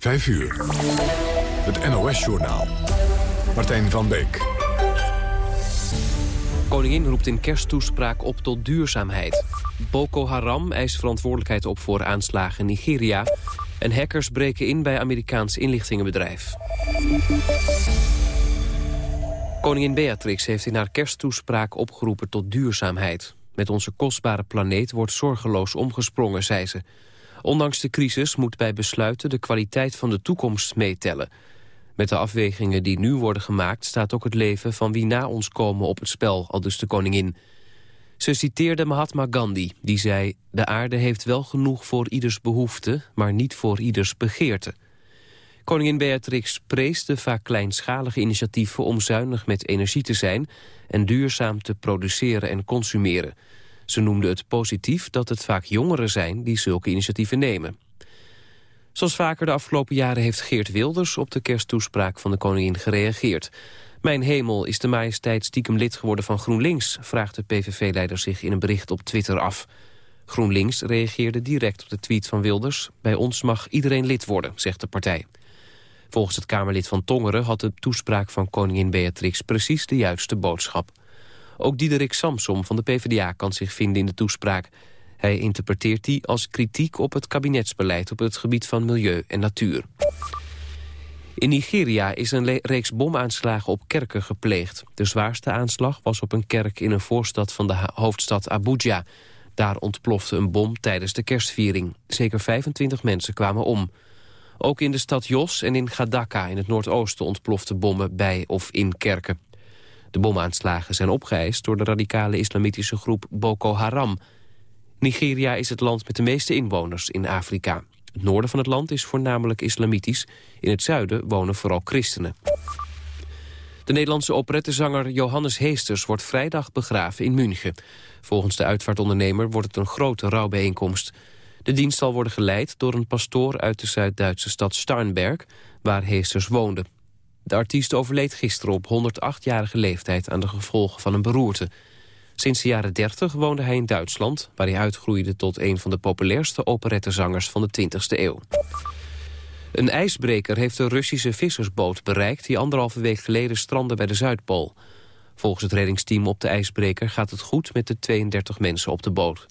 5 uur. Het NOS-journaal. Martijn van Beek. Koningin roept in kersttoespraak op tot duurzaamheid. Boko Haram eist verantwoordelijkheid op voor aanslagen in Nigeria. En hackers breken in bij Amerikaans inlichtingenbedrijf. Koningin Beatrix heeft in haar kersttoespraak opgeroepen tot duurzaamheid. Met onze kostbare planeet wordt zorgeloos omgesprongen, zei ze. Ondanks de crisis moet bij besluiten de kwaliteit van de toekomst meetellen. Met de afwegingen die nu worden gemaakt staat ook het leven van wie na ons komen op het spel, al dus de koningin. Ze citeerde Mahatma Gandhi, die zei... de aarde heeft wel genoeg voor ieders behoefte, maar niet voor ieders begeerte. Koningin Beatrix prees de vaak kleinschalige initiatieven om zuinig met energie te zijn en duurzaam te produceren en consumeren. Ze noemde het positief dat het vaak jongeren zijn die zulke initiatieven nemen. Zoals vaker de afgelopen jaren heeft Geert Wilders op de kersttoespraak van de koningin gereageerd. Mijn hemel, is de majesteit stiekem lid geworden van GroenLinks, vraagt de PVV-leider zich in een bericht op Twitter af. GroenLinks reageerde direct op de tweet van Wilders. Bij ons mag iedereen lid worden, zegt de partij. Volgens het Kamerlid van Tongeren had de toespraak van koningin Beatrix precies de juiste boodschap. Ook Diederik Samsom van de PvdA kan zich vinden in de toespraak. Hij interpreteert die als kritiek op het kabinetsbeleid op het gebied van milieu en natuur. In Nigeria is een reeks bomaanslagen op kerken gepleegd. De zwaarste aanslag was op een kerk in een voorstad van de hoofdstad Abuja. Daar ontplofte een bom tijdens de kerstviering. Zeker 25 mensen kwamen om. Ook in de stad Jos en in Gadaka in het noordoosten ontplofte bommen bij of in kerken. De bomaanslagen zijn opgeëist door de radicale islamitische groep Boko Haram. Nigeria is het land met de meeste inwoners in Afrika. Het noorden van het land is voornamelijk islamitisch. In het zuiden wonen vooral christenen. De Nederlandse operettezanger Johannes Heesters wordt vrijdag begraven in München. Volgens de uitvaartondernemer wordt het een grote rouwbijeenkomst. De dienst zal worden geleid door een pastoor uit de Zuid-Duitse stad Starnberg, waar Heesters woonde. De artiest overleed gisteren op 108-jarige leeftijd aan de gevolgen van een beroerte. Sinds de jaren 30 woonde hij in Duitsland, waar hij uitgroeide tot een van de populairste operettezangers van de 20e eeuw. Een ijsbreker heeft de Russische vissersboot bereikt die anderhalve week geleden strandde bij de Zuidpool. Volgens het reddingsteam op de ijsbreker gaat het goed met de 32 mensen op de boot.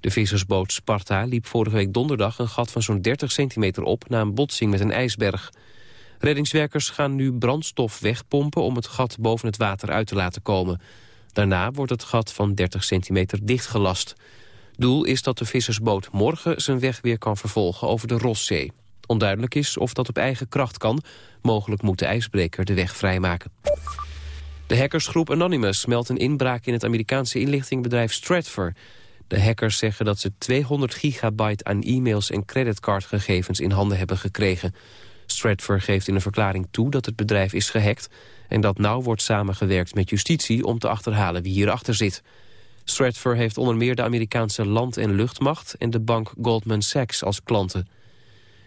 De vissersboot Sparta liep vorige week donderdag een gat van zo'n 30 centimeter op na een botsing met een ijsberg. Reddingswerkers gaan nu brandstof wegpompen om het gat boven het water uit te laten komen. Daarna wordt het gat van 30 centimeter dichtgelast. Doel is dat de vissersboot morgen zijn weg weer kan vervolgen over de Rosszee. Onduidelijk is of dat op eigen kracht kan. Mogelijk moet de ijsbreker de weg vrijmaken. De hackersgroep Anonymous meldt een inbraak in het Amerikaanse inlichtingbedrijf Stratfor. De hackers zeggen dat ze 200 gigabyte aan e-mails en creditcardgegevens in handen hebben gekregen. Stratfor geeft in een verklaring toe dat het bedrijf is gehackt... en dat nauw wordt samengewerkt met justitie om te achterhalen wie hierachter zit. Stratfor heeft onder meer de Amerikaanse land- en luchtmacht... en de bank Goldman Sachs als klanten.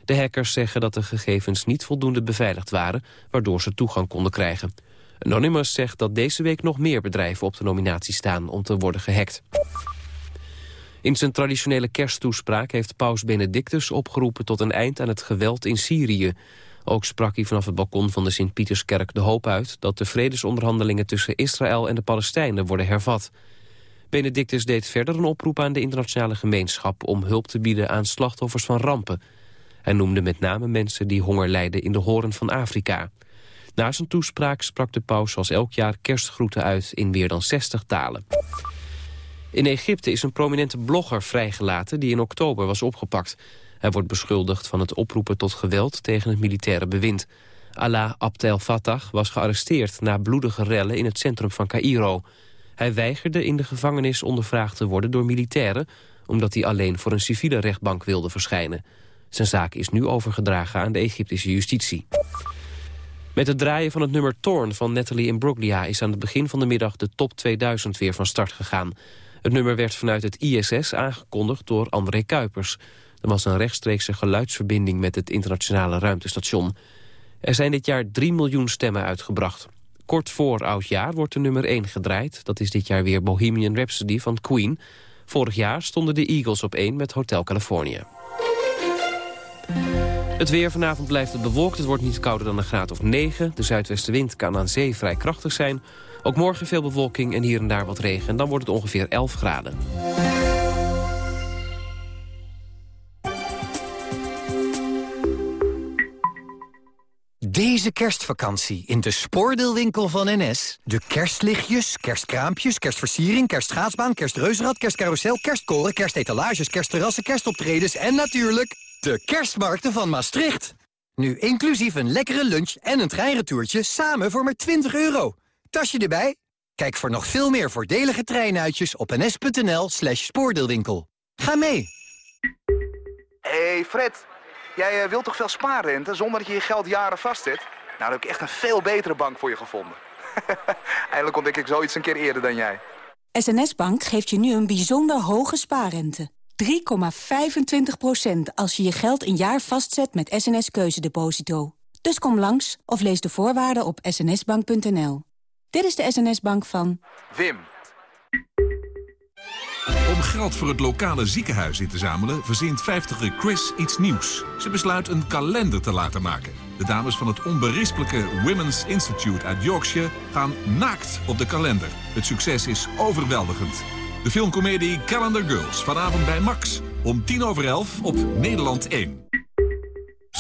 De hackers zeggen dat de gegevens niet voldoende beveiligd waren... waardoor ze toegang konden krijgen. Anonymous zegt dat deze week nog meer bedrijven op de nominatie staan... om te worden gehackt. In zijn traditionele kersttoespraak heeft paus Benedictus opgeroepen tot een eind aan het geweld in Syrië. Ook sprak hij vanaf het balkon van de Sint-Pieterskerk de hoop uit dat de vredesonderhandelingen tussen Israël en de Palestijnen worden hervat. Benedictus deed verder een oproep aan de internationale gemeenschap om hulp te bieden aan slachtoffers van rampen. Hij noemde met name mensen die honger lijden in de horen van Afrika. Na zijn toespraak sprak de paus zoals elk jaar kerstgroeten uit in meer dan 60 talen. In Egypte is een prominente blogger vrijgelaten die in oktober was opgepakt. Hij wordt beschuldigd van het oproepen tot geweld tegen het militaire bewind. Allah Abdel Fattah was gearresteerd na bloedige rellen in het centrum van Cairo. Hij weigerde in de gevangenis ondervraagd te worden door militairen... omdat hij alleen voor een civiele rechtbank wilde verschijnen. Zijn zaak is nu overgedragen aan de Egyptische justitie. Met het draaien van het nummer Torn van Natalie Imbruglia... is aan het begin van de middag de top 2000 weer van start gegaan. Het nummer werd vanuit het ISS aangekondigd door André Kuipers. Er was een rechtstreekse geluidsverbinding met het internationale ruimtestation. Er zijn dit jaar 3 miljoen stemmen uitgebracht. Kort voor oudjaar wordt de nummer 1 gedraaid. Dat is dit jaar weer Bohemian Rhapsody van Queen. Vorig jaar stonden de Eagles op 1 met Hotel California. Het weer vanavond blijft het bewolkt. Het wordt niet kouder dan een graad of 9. De zuidwestenwind kan aan zee vrij krachtig zijn. Ook morgen veel bewolking en hier en daar wat regen. En dan wordt het ongeveer 11 graden. Deze kerstvakantie in de spoordeelwinkel van NS. De kerstlichtjes, kerstkraampjes, kerstversiering, kerstschaatsbaan, kerstreuzenrad, kerstcarousel, kerstkoren, kerstetalages, kerstterrassen, kerstoptredens en natuurlijk de kerstmarkten van Maastricht. Nu inclusief een lekkere lunch en een treinretourtje samen voor maar 20 euro. Tasje erbij? Kijk voor nog veel meer voordelige treinuitjes op ns.nl slash spoordeelwinkel. Ga mee! hey Fred, jij eh, wilt toch veel spaarrente zonder dat je je geld jaren vastzet? Nou, dan heb ik echt een veel betere bank voor je gevonden. Eindelijk ontdek ik zoiets een keer eerder dan jij. SNS Bank geeft je nu een bijzonder hoge spaarrente. 3,25% als je je geld een jaar vastzet met SNS Keuzedeposito. Dus kom langs of lees de voorwaarden op snsbank.nl. Dit is de SNS-bank van... Wim. Om geld voor het lokale ziekenhuis in te zamelen... verzint 50 Chris iets nieuws. Ze besluit een kalender te laten maken. De dames van het onberispelijke Women's Institute uit Yorkshire... gaan naakt op de kalender. Het succes is overweldigend. De filmcomedie Calendar Girls, vanavond bij Max. Om tien over elf op Nederland 1.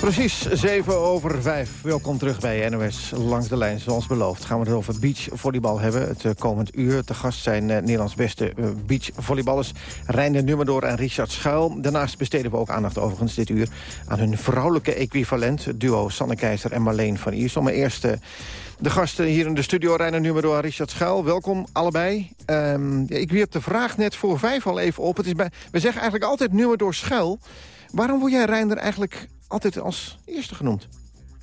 Precies, 7 over 5. Welkom terug bij NOS Langs de Lijn. Zoals beloofd gaan we het over beachvolleybal hebben. Het uh, komend uur. Te gast zijn uh, Nederlands beste uh, beachvolleyballers... Reiner Nummerdoor en Richard Schuil. Daarnaast besteden we ook aandacht overigens dit uur... aan hun vrouwelijke equivalent. duo Sanne Keizer en Marleen van Iersel. Maar eerst de gasten hier in de studio. Reiner Nummerdoor en Richard Schuil. Welkom allebei. Ja, ik wierp de vraag net voor vijf al even op. Het is bij, we zeggen eigenlijk altijd Nummerdoor Schuil. Waarom word jij Reiner eigenlijk altijd als eerste genoemd?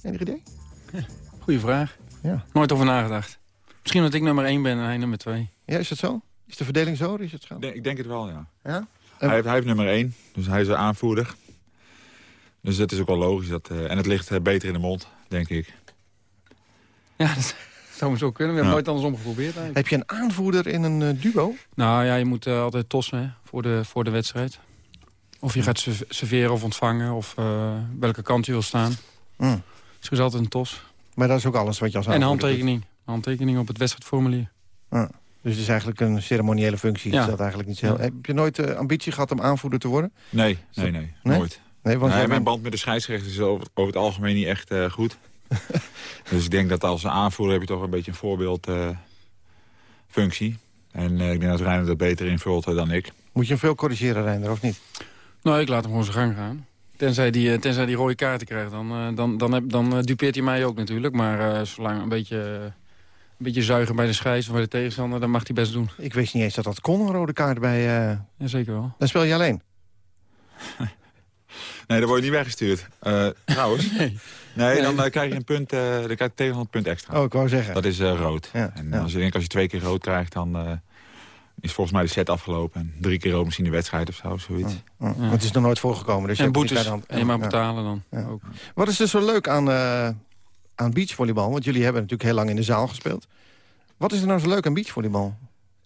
Enig idee? goeie vraag. Ja. Nooit over nagedacht. Misschien dat ik nummer 1 ben en hij nummer 2. Ja, is dat zo? Is de verdeling zo, Richard Schaal? Ik denk het wel, ja. ja? Hij, heeft, hij heeft nummer 1, dus hij is de aanvoerder. Dus dat is ook wel logisch. Dat, uh, en het ligt uh, beter in de mond, denk ik. Ja, dat zou zo kunnen. We hebben nooit andersom geprobeerd eigenlijk. Heb je een aanvoerder in een uh, duo? Nou ja, je moet altijd tossen hè, voor, de, voor de wedstrijd. Of je gaat serveren of ontvangen, of uh, welke kant je wil staan. Mm. Dus er is altijd een tos. Maar dat is ook alles wat je als En een handtekening. Doet. handtekening op het wedstrijdformulier. Mm. Dus het is eigenlijk een ceremoniële functie. Ja. Is dat eigenlijk niet zo heel... Heb je nooit de ambitie gehad om aanvoerder te worden? Nee, nee, nee. nee? Nooit. Nee, want nee, mijn band met de scheidsrechter is over, over het algemeen niet echt uh, goed. dus ik denk dat als aanvoerder heb je toch een beetje een voorbeeldfunctie. Uh, en ik denk dat Reiner dat beter invult dan ik. Moet je hem veel corrigeren, Reiner, of niet? Nou, ik laat hem gewoon zijn gang gaan. Tenzij die, tenzij die rode kaarten krijgt, dan, uh, dan, dan, heb, dan uh, dupeert hij mij ook natuurlijk. Maar uh, zolang een beetje, een beetje zuigen bij de scheids of bij de tegenstander, dan mag hij best doen. Ik wist niet eens dat dat kon, een rode kaart bij... Ja, zeker wel. Dan speel je alleen? nee, dan word je niet weggestuurd. trouwens. nee. Nee, dan krijg je een punt, dan krijg je tegen een punt extra. Oh, ik wou zeggen. Dat is rood. Ja, en ja. als je, denk, als je twee keer rood krijgt, dan is volgens mij de set afgelopen. En drie keer ook misschien de wedstrijd of zo, zoiets. Ja, ja. Het is nog nooit voorgekomen. Dus en je boetes, hand... en je mag betalen dan ja. ook. Wat is er zo leuk aan, uh, aan beachvolleybal? Want jullie hebben natuurlijk heel lang in de zaal gespeeld. Wat is er nou zo leuk aan beachvolleybal?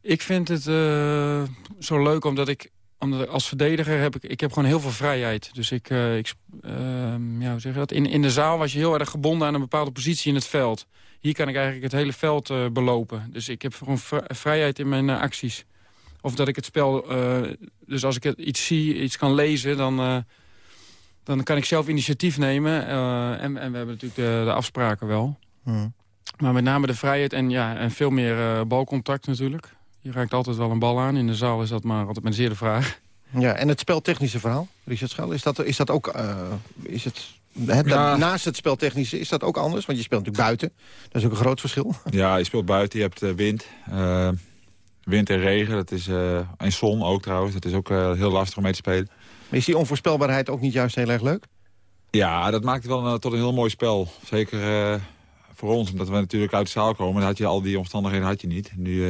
Ik vind het uh, zo leuk omdat ik, omdat ik als verdediger heb ik, ik heb gewoon heel veel vrijheid. Dus ik, uh, ik ja, hoe zeg je dat? In, in de zaal was je heel erg gebonden aan een bepaalde positie in het veld. Hier kan ik eigenlijk het hele veld uh, belopen. Dus ik heb gewoon vrijheid in mijn uh, acties. Of dat ik het spel... Uh, dus als ik het iets zie, iets kan lezen... dan, dan kan ik zelf initiatief nemen. en, en we hebben natuurlijk de, de afspraken wel. Hmm. Maar met name de vrijheid en, ja, en veel meer balcontact natuurlijk. Je raakt altijd wel een bal aan. In de zaal is dat maar altijd met zeer de vraag. Ja, en het speltechnische verhaal, Richard Schel, is dat, is dat ook... is het ja. Naast het speltechnische is dat ook anders? Want je speelt natuurlijk buiten. Dat is ook een groot verschil. Ja, je speelt buiten. Je hebt uh, wind. Uh, wind en regen. Dat is, uh, en zon ook trouwens. Dat is ook heel lastig om mee te spelen. Maar is die onvoorspelbaarheid ook niet juist heel erg leuk? Ja, dat maakt het wel tot een heel mooi spel. Zeker voor ons, omdat we natuurlijk uit de zaal komen. Dan had je al die omstandigheden had je niet. Nu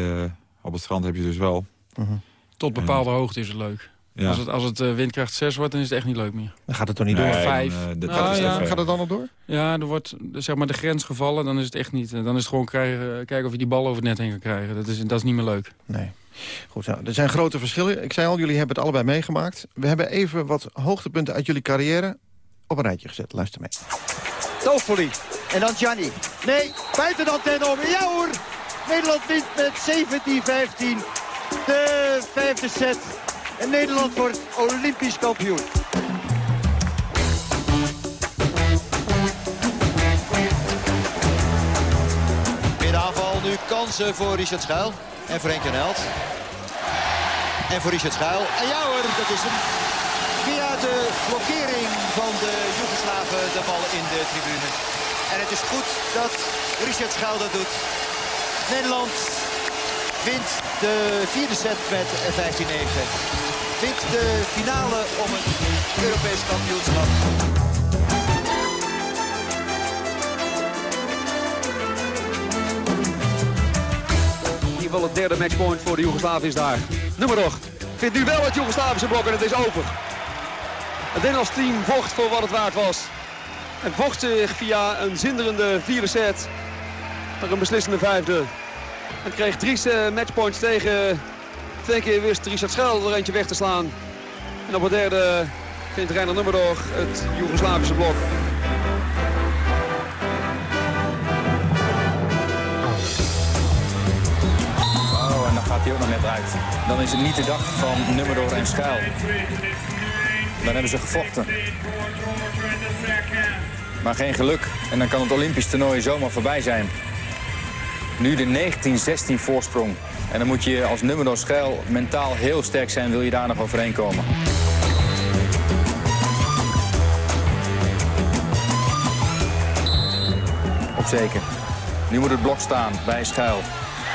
op het strand heb je dus wel. Mhm. Tot bepaalde hoogte is het leuk. Als het, als het windkracht 6 wordt, dan is het echt niet leuk meer. Dan gaat het toch niet door? Vijf. Dan, gaat, het, gaat, het dan nog door? Ja, er wordt zeg maar de grens gevallen. Dan is het echt niet. Dan is het gewoon krijgen, kijken of je die bal over het net heen kan krijgen. Dat is, dat is niet meer leuk. Nee. Goed, nou, er zijn grote verschillen. Ik zei al, jullie hebben het allebei meegemaakt. We hebben even wat hoogtepunten uit jullie carrière op een rijtje gezet. Luister mee. Toffoli. En dan Gianni. Nee, buiten de antenne om. Ja hoor! Nederland wint met 17-15 de vijfde set. En Nederland wordt olympisch kampioen. Middenaanval nu kansen voor Richard Schuil. En voor Henk Held. En voor Richard Schuil. En ja hoor, dat is hem. Via de blokkering van de Joegoslaven de bal in de tribune. En het is goed dat Richard Schuil dat doet. Nederland wint de vierde set met 15-9 wint de finale om het Europees kampioenschap. Geval het derde matchpoint voor de Joegoslaven is daar. Nummer nog. Vindt nu wel het Joegoslavische blok en het is over. Het Nederlands team vocht voor wat het waard was. En vocht zich via een zinderende vierde set naar een beslissende vijfde. En kreeg drie eh, matchpoints tegen Twee keer wist Richard Schel er eentje weg te slaan. En op het derde vindt Reiner Nummerdor het Joegoslavische blok. En dan gaat hij ook nog net uit. Dan is het niet de dag van Nummerdor en Schuil. Dan hebben ze gevochten. Maar geen geluk. En dan kan het Olympisch toernooi zomaar voorbij zijn. Nu de 19-16 voorsprong en dan moet je als nummer schuil mentaal heel sterk zijn... wil je daar nog overheen komen. Op zeker. Nu moet het blok staan bij Schuil.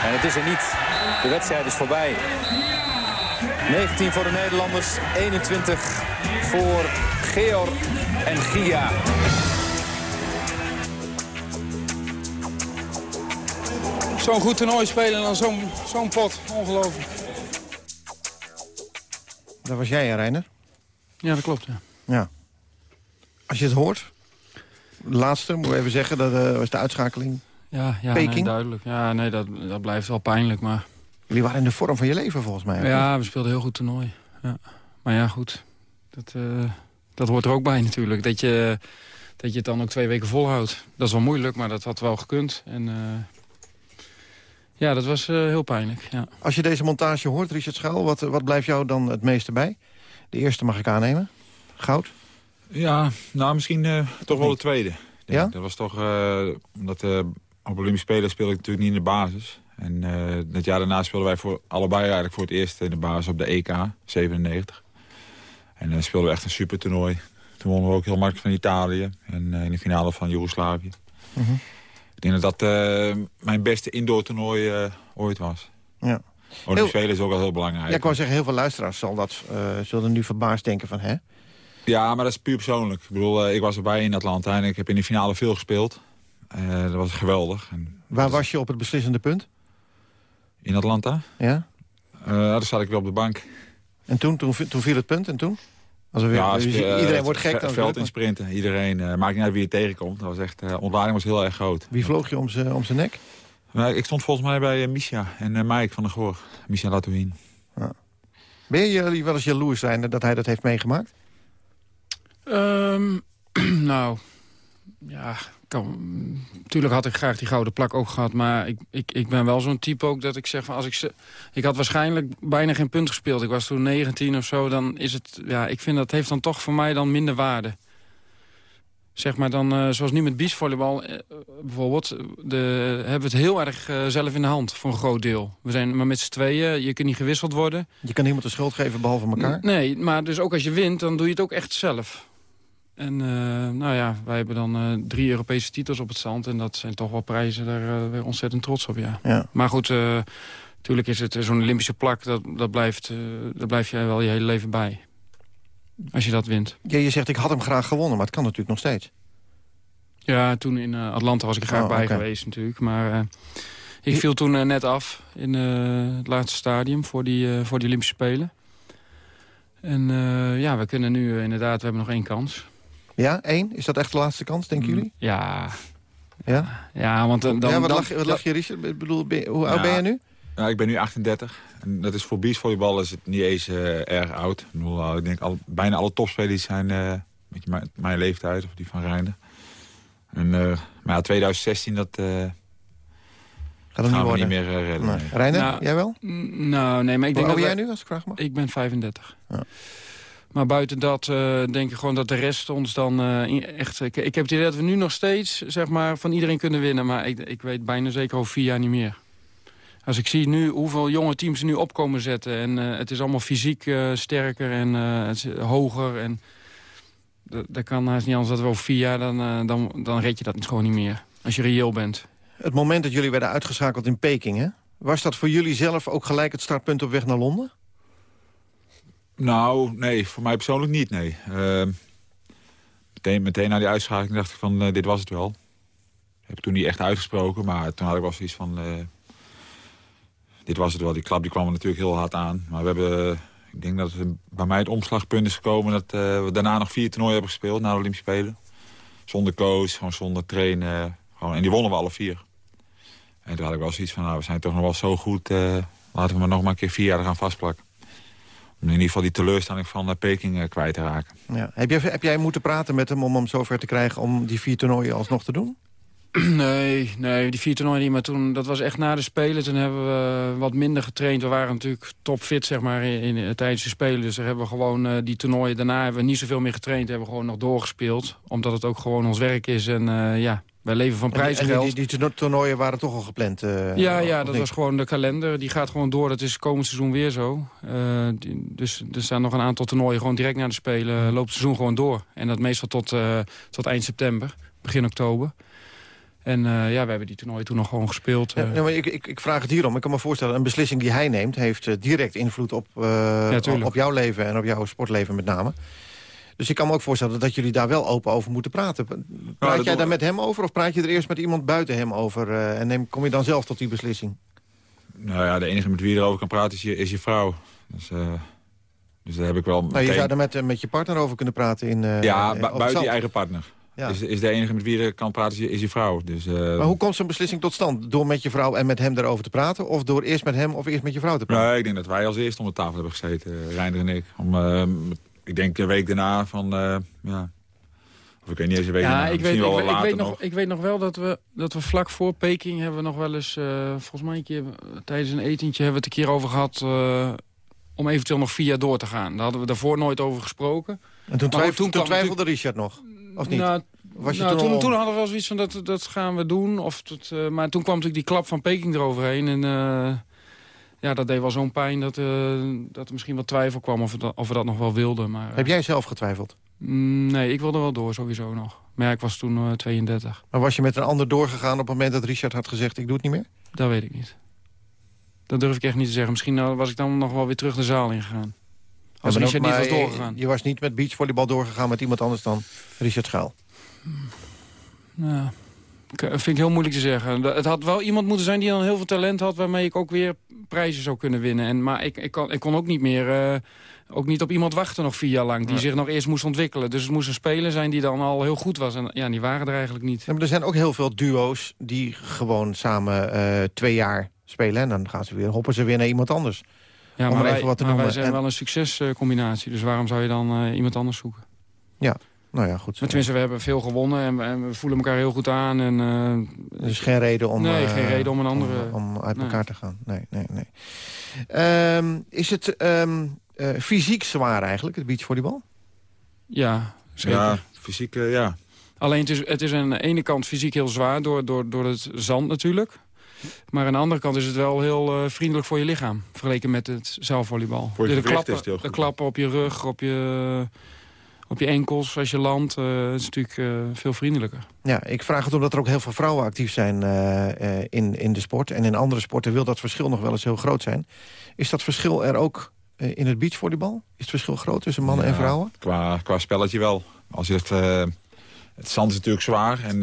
En het is er niet. De wedstrijd is voorbij. 19 voor de Nederlanders, 21 voor Georg en Gia. Zo'n goed toernooi spelen en dan zo'n zo'n pot. Ongelooflijk. Dat was jij, Reiner? Ja, dat klopt, ja. ja. Als je het hoort, laatste, moeten we even zeggen, dat uh, was de uitschakeling. Ja, ja nee, duidelijk. Ja, nee, dat, dat blijft wel pijnlijk, maar... Jullie waren in de vorm van je leven, volgens mij. Ja, we speelden heel goed toernooi. Ja. Maar ja, goed. Dat, uh, dat hoort er ook bij natuurlijk. Dat je, dat je het dan ook twee weken volhoudt. Dat is wel moeilijk, maar dat had wel gekund. En... Uh, ja, dat was uh, heel pijnlijk, ja. Als je deze montage hoort, Richard Schuil, wat, wat blijft jou dan het meeste bij? De eerste mag ik aannemen. Goud? Ja, nou misschien uh, toch wel de tweede. Ja? Dat was toch, uh, omdat op Olympische Spelen speelde ik natuurlijk niet in de basis. En het jaar daarna speelden wij voor allebei eigenlijk voor het eerst in de basis op de EK, 97. En dan speelden we echt een super toernooi. Toen wonnen we ook heel makkelijk van Italië en in de finale van Joegoslavië. Uh ik denk dat dat uh, mijn beste indoor toernooi uh, ooit was. Ja. Spelen is ook al heel belangrijk. Ja, ik wou zeggen, heel veel luisteraars zal dat, uh, zullen nu verbaasd denken van... hè? Ja, maar dat is puur persoonlijk. Ik bedoel, ik was erbij in Atlanta en ik heb in de finale veel gespeeld. dat was geweldig. En Waar was je op het beslissende punt? In Atlanta? Ja? daar zat ik weer op de bank. En toen, toen, toen viel het punt en toen? Als weer, ja, dus iedereen wordt gek. Dan veld in sprinten. Iedereen, uh, maakt niet uit wie je tegenkomt. Dat was echt, uh, ontlading was heel erg groot. Wie vloog je om zijn om nek? Uh, ik stond volgens mij bij Misha en Mike van der Goor. Misha Latouin. Ja. Ben jullie wel eens jaloers zijn dat hij dat heeft meegemaakt? Um, nou, ja, Tuurlijk had ik graag die gouden plak ook gehad. Maar ik, ik, ik ben wel zo'n type ook dat ik zeg... Van als ik, ze, ik had waarschijnlijk bijna geen punt gespeeld. Ik was toen 19 of zo. Dan is het, ja, ik vind dat heeft dan toch voor mij dan minder waarde. Zeg maar dan, uh, zoals nu met beachvolleybal uh, bijvoorbeeld... De, hebben we het heel erg uh, zelf in de hand, voor een groot deel. We zijn maar met z'n tweeën, je kunt niet gewisseld worden. Je kan niemand de schuld geven behalve elkaar? Nee, maar dus ook als je wint, dan doe je het ook echt zelf. En uh, nou ja, wij hebben dan uh, drie Europese titels op het zand. En dat zijn toch wel prijzen, daar uh, weer ontzettend trots op, ja. ja. Maar goed, natuurlijk is het zo'n Olympische plak, dat, dat, blijft, daar blijf je wel je hele leven bij. Als je dat wint. Ja, je zegt, ik had hem graag gewonnen, maar het kan natuurlijk nog steeds. Ja, toen in Atlanta was ik er graag Oh, bij geweest natuurlijk. Maar uh, ik viel toen uh, net af in uh, het laatste stadium voor die, voor die Olympische Spelen. En ja, we kunnen nu inderdaad, we hebben nog één kans. Ja, één? Is dat echt de laatste kans, denken jullie? Ja. Ja? Ja, want dan... ja, wat, dan, lach, wat lach je, Richard? Ik bedoel, ben, hoe oud Ja. ben je nu? Nou, ik ben nu 38. En dat is voor beachvolleybal is het niet eens uh, erg oud. Ik, bedoel, uh, ik denk al, bijna alle topspelers zijn uh, met mijn, mijn leeftijd, of die van Reinder. En, maar ja, 2016, dat Gaat gaan niet worden. niet meer redden. Nee. Nou, jij wel? Nou, nee, maar ik Hoe denk oud dat ben jij nu, als ik vraag mag? Ik ben 35. Ja. Maar buiten dat uh, denk ik gewoon dat de rest ons dan in- echt... Ik, heb het idee dat we nu nog steeds zeg maar, van iedereen kunnen winnen. Maar ik, ik weet bijna zeker over vier jaar niet meer. Als ik zie nu hoeveel jonge teams er nu opkomen zetten... en uh, het is allemaal fysiek sterker en hoger... en dat kan haast niet anders dat we over vier jaar... dan, dan, red je dat gewoon niet meer. Als je reëel bent. Het moment dat jullie werden uitgeschakeld in Peking? Was dat voor jullie zelf ook gelijk het startpunt op weg naar Londen? Nou, nee, voor mij persoonlijk niet, nee. Uh, meteen, meteen na die uitschakeling dacht ik van, uh, dit was het wel. Ik heb het toen niet echt uitgesproken, maar toen had ik wel zoiets van... Uh, dit was het wel. Die klap die kwam er natuurlijk heel hard aan. Maar we hebben, ik denk dat het bij mij het omslagpunt is gekomen... dat uh, we daarna nog vier toernooien hebben gespeeld na de Olympische Spelen. Zonder coach, gewoon zonder trainen. Gewoon, en die wonnen we alle vier. En toen had ik wel zoiets van, nou, we zijn toch nog wel zo goed... Laten we maar nog maar een keer vier jaar gaan vastplakken in ieder geval die teleurstelling van uh, Peking uh, kwijt te raken. Ja. Heb, jij, heb jij moeten praten met hem om hem zover te krijgen... om die vier toernooien alsnog te doen? Nee, nee, die vier toernooien niet. Maar toen, dat was echt na de Spelen. Toen hebben we wat minder getraind. We waren natuurlijk topfit zeg maar, in, in, tijdens de Spelen. Dus daar hebben we gewoon uh, die toernooien... Daarna hebben we niet zoveel meer getraind. Hebben we gewoon nog doorgespeeld. Omdat het ook gewoon ons werk is. En uh, ja, wij leven van prijzengeld. En die, die, die, toernooien waren toch al gepland? Uh, ja, ja dat was gewoon de kalender. Die gaat gewoon door. Dat is komend seizoen weer zo. Uh, die, dus er staan nog een aantal toernooien gewoon direct na de Spelen. Loopt het seizoen gewoon door. En dat meestal tot, uh, tot eind september, begin oktober. En ja, we hebben die toernooien toen nog gewoon gespeeld. Ja, ja, maar ik, ik, ik, vraag het hierom. Ik kan me voorstellen, een beslissing die hij neemt... heeft direct invloed op, ja, op jouw leven en op jouw sportleven met name. Dus ik kan me ook voorstellen dat jullie daar wel open over moeten praten. Praat jij daar met hem over of praat je er eerst met iemand buiten hem over? Uh, en neem, kom je dan zelf tot die beslissing? Nou ja, de enige met wie je erover kan praten is je, is je vrouw. Dus, uh, dus daar heb ik wel nou, meteen... Je zou er met, met je partner over kunnen praten in uh, Ja, bu buiten je eigen partner. Ja. Is, is de enige met wie je kan praten is je, is je vrouw. Dus, uh... Maar hoe komt zo'n beslissing tot stand? Door met je vrouw en met hem daarover te praten? Of door eerst met hem of eerst met je vrouw te praten? Nee, ik denk dat wij als eerste om de tafel hebben gezeten, Reinder en ik. Om, uh, ik denk een week daarna van... Uh, ja, of ik weet niet eens een week ja, daarna. Ik weet, wel ik, later ik, weet nog, nog. ik weet nog wel dat we, dat we vlak voor Peking hebben we nog wel eens... Uh, volgens mij een keer tijdens een etentje hebben we het een keer over gehad... Uh, om eventueel nog vier jaar door te gaan. Daar hadden we daarvoor nooit over gesproken. En toen, twijfel, toen, toen twijfelde Richard nog? Of niet? Nou, Was je nou, toen, toen, al... toen hadden we wel zoiets van dat, dat gaan we doen. Of dat, uh, maar toen kwam natuurlijk die klap van Peking eroverheen. En uh, ja, dat deed wel zo'n pijn dat, uh, dat er misschien wat twijfel kwam of we, dat, of we dat nog wel wilden. Maar, Heb jij zelf getwijfeld? Mm, nee, ik wilde wel door sowieso nog. Maar ja, ik was toen 32. Maar was je met een ander doorgegaan op het moment dat Richard had gezegd... ik doe het niet meer? Dat weet ik niet. Dat durf ik echt niet te zeggen. Misschien was ik dan nog wel weer terug de zaal ingegaan. Als ja, Richard ook, niet was doorgegaan. Je was niet met beachvolleybal doorgegaan met iemand anders dan Richard Schuil? Ja, vind ik heel moeilijk te zeggen. Het had wel iemand moeten zijn die dan heel veel talent had... waarmee ik ook weer prijzen zou kunnen winnen. En, maar ik, ik, kon, ik kon ook niet meer... Uh, ook niet op iemand wachten nog vier jaar lang. Die ja. zich nog eerst moest ontwikkelen. Dus het moest een speler zijn die dan al heel goed was. En ja, die waren er eigenlijk niet. Ja, maar er zijn ook heel veel duo's die gewoon samen uh, twee jaar spelen. En dan gaan ze weer, hoppen ze weer naar iemand anders. Ja, maar, wij, wat te maar wij zijn en... wel een succescombinatie. Dus waarom zou je dan uh, iemand anders zoeken? Ja, nou ja, goed. Maar tenminste, we hebben veel gewonnen en we, en we voelen elkaar heel goed aan. En, uh, er is geen reden om, nee, geen reden om een andere... Om, om uit elkaar nee. te gaan. Nee, nee, nee. Um, is het um, uh, fysiek zwaar eigenlijk, het beachvolleybal? Ja, zeker. Ja, fysiek, uh, ja. Alleen het is, het is aan de ene kant fysiek heel zwaar door, door, door het zand natuurlijk. Maar aan de andere kant is het wel heel uh, vriendelijk voor je lichaam. Vergeleken met het zaalvolleybal. Voor je de, klappen, de klappen op je rug, op je, op je enkels als je landt. Uh, is natuurlijk uh, veel vriendelijker. Ja, ik vraag het omdat er ook heel veel vrouwen actief zijn uh, in, in de sport. En in andere sporten wil dat verschil nog wel eens heel groot zijn. Is dat verschil er ook in het beachvolleybal? Is het verschil groot tussen mannen en vrouwen? Qua, qua spelletje wel. Als je het, het zand is natuurlijk zwaar en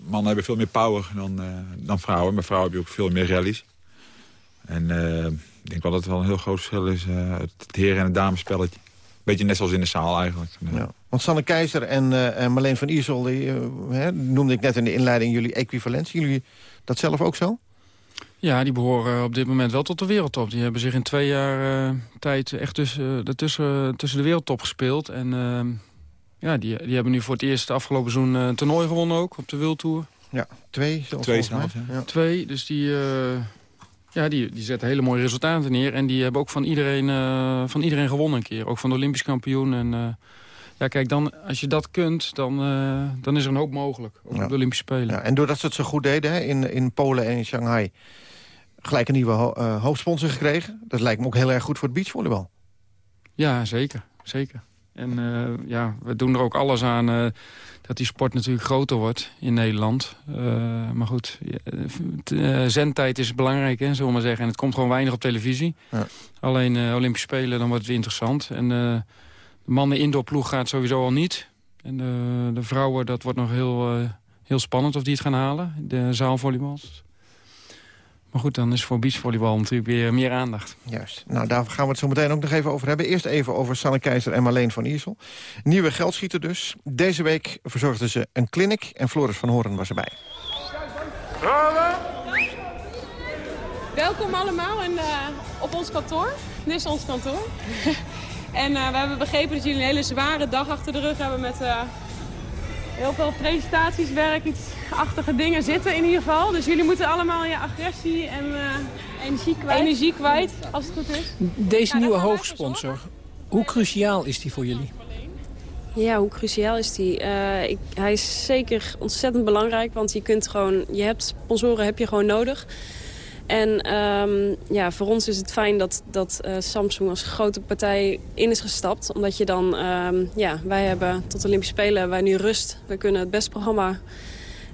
mannen hebben veel meer power dan, dan vrouwen. Maar vrouwen hebben ook veel meer rallies. En ik denk wel dat het wel een heel groot verschil is, het heren- en het damespelletje. Beetje net zoals in de zaal eigenlijk. Ja. Want Sanne Keizer en, uh, Marleen van Iersel... Die, uh, noemde ik net in de inleiding jullie equivalentie. Jullie dat zelf ook zo? Ja, die behoren op dit moment wel tot de wereldtop. Die hebben zich in twee jaar uh, tijd echt tussen, tussen, tussen de wereldtop gespeeld. En ja, die, die hebben nu voor het eerst afgelopen seizoen een toernooi gewonnen ook op de World Tour. Ja, twee zelfs Twee zelfs, ja. Twee, dus die... Ja, die, die zetten hele mooie resultaten neer. En die hebben ook van iedereen, uh, van iedereen gewonnen een keer. Ook van de Olympisch kampioen. En, uh, ja, kijk, dan, als je dat kunt, dan, uh, dan is er een hoop mogelijk. Ook ja. op de Olympische Spelen. Ja, en doordat ze het zo goed deden hè, in, in Polen en in Shanghai... gelijk een nieuwe ho hoofdsponsor gekregen. Dat lijkt me ook heel erg goed voor het beachvolleybal. Ja, zeker. zeker. En ja, we doen er ook alles aan dat die sport natuurlijk groter wordt in Nederland. Uh, maar goed, uh, zendtijd is belangrijk, hè, zullen we maar zeggen. En het komt gewoon weinig op televisie. Ja. Alleen uh, Olympische Spelen, dan wordt het interessant. En de mannen indoorploeg gaat sowieso al niet. En de, de vrouwen, dat wordt nog heel, heel spannend of die het gaan halen. De zaalvolleyballs. Maar goed, dan is voor beachvolleybal natuurlijk weer meer aandacht. Juist. Nou, daar gaan we het zo meteen ook nog even over hebben. Eerst even over Sanne Keizer en Marleen van Iersel. Nieuwe geldschieter dus. Deze week verzorgden ze een clinic en Floris van Horen was erbij. Welkom allemaal in, uh, op ons kantoor. Dit is ons kantoor. en uh, we hebben begrepen dat jullie een hele zware dag achter de rug hebben met... Uh, heel veel presentaties, werk, iets achtige dingen zitten in ieder geval. Dus jullie moeten allemaal je agressie en uh, energie, kwijt. energie kwijt, als het goed is. Deze nieuwe hoofdsponsor, hoe cruciaal is die voor jullie? Ja, hoe cruciaal is die? Uh, ik, hij is zeker ontzettend belangrijk, want je kunt gewoon, je hebt sponsoren heb je gewoon nodig. En um, ja, voor ons is het fijn dat, dat uh, Samsung als grote partij in is gestapt. Omdat je dan, um, ja, wij hebben tot de Olympische Spelen wij nu rust. We kunnen het beste programma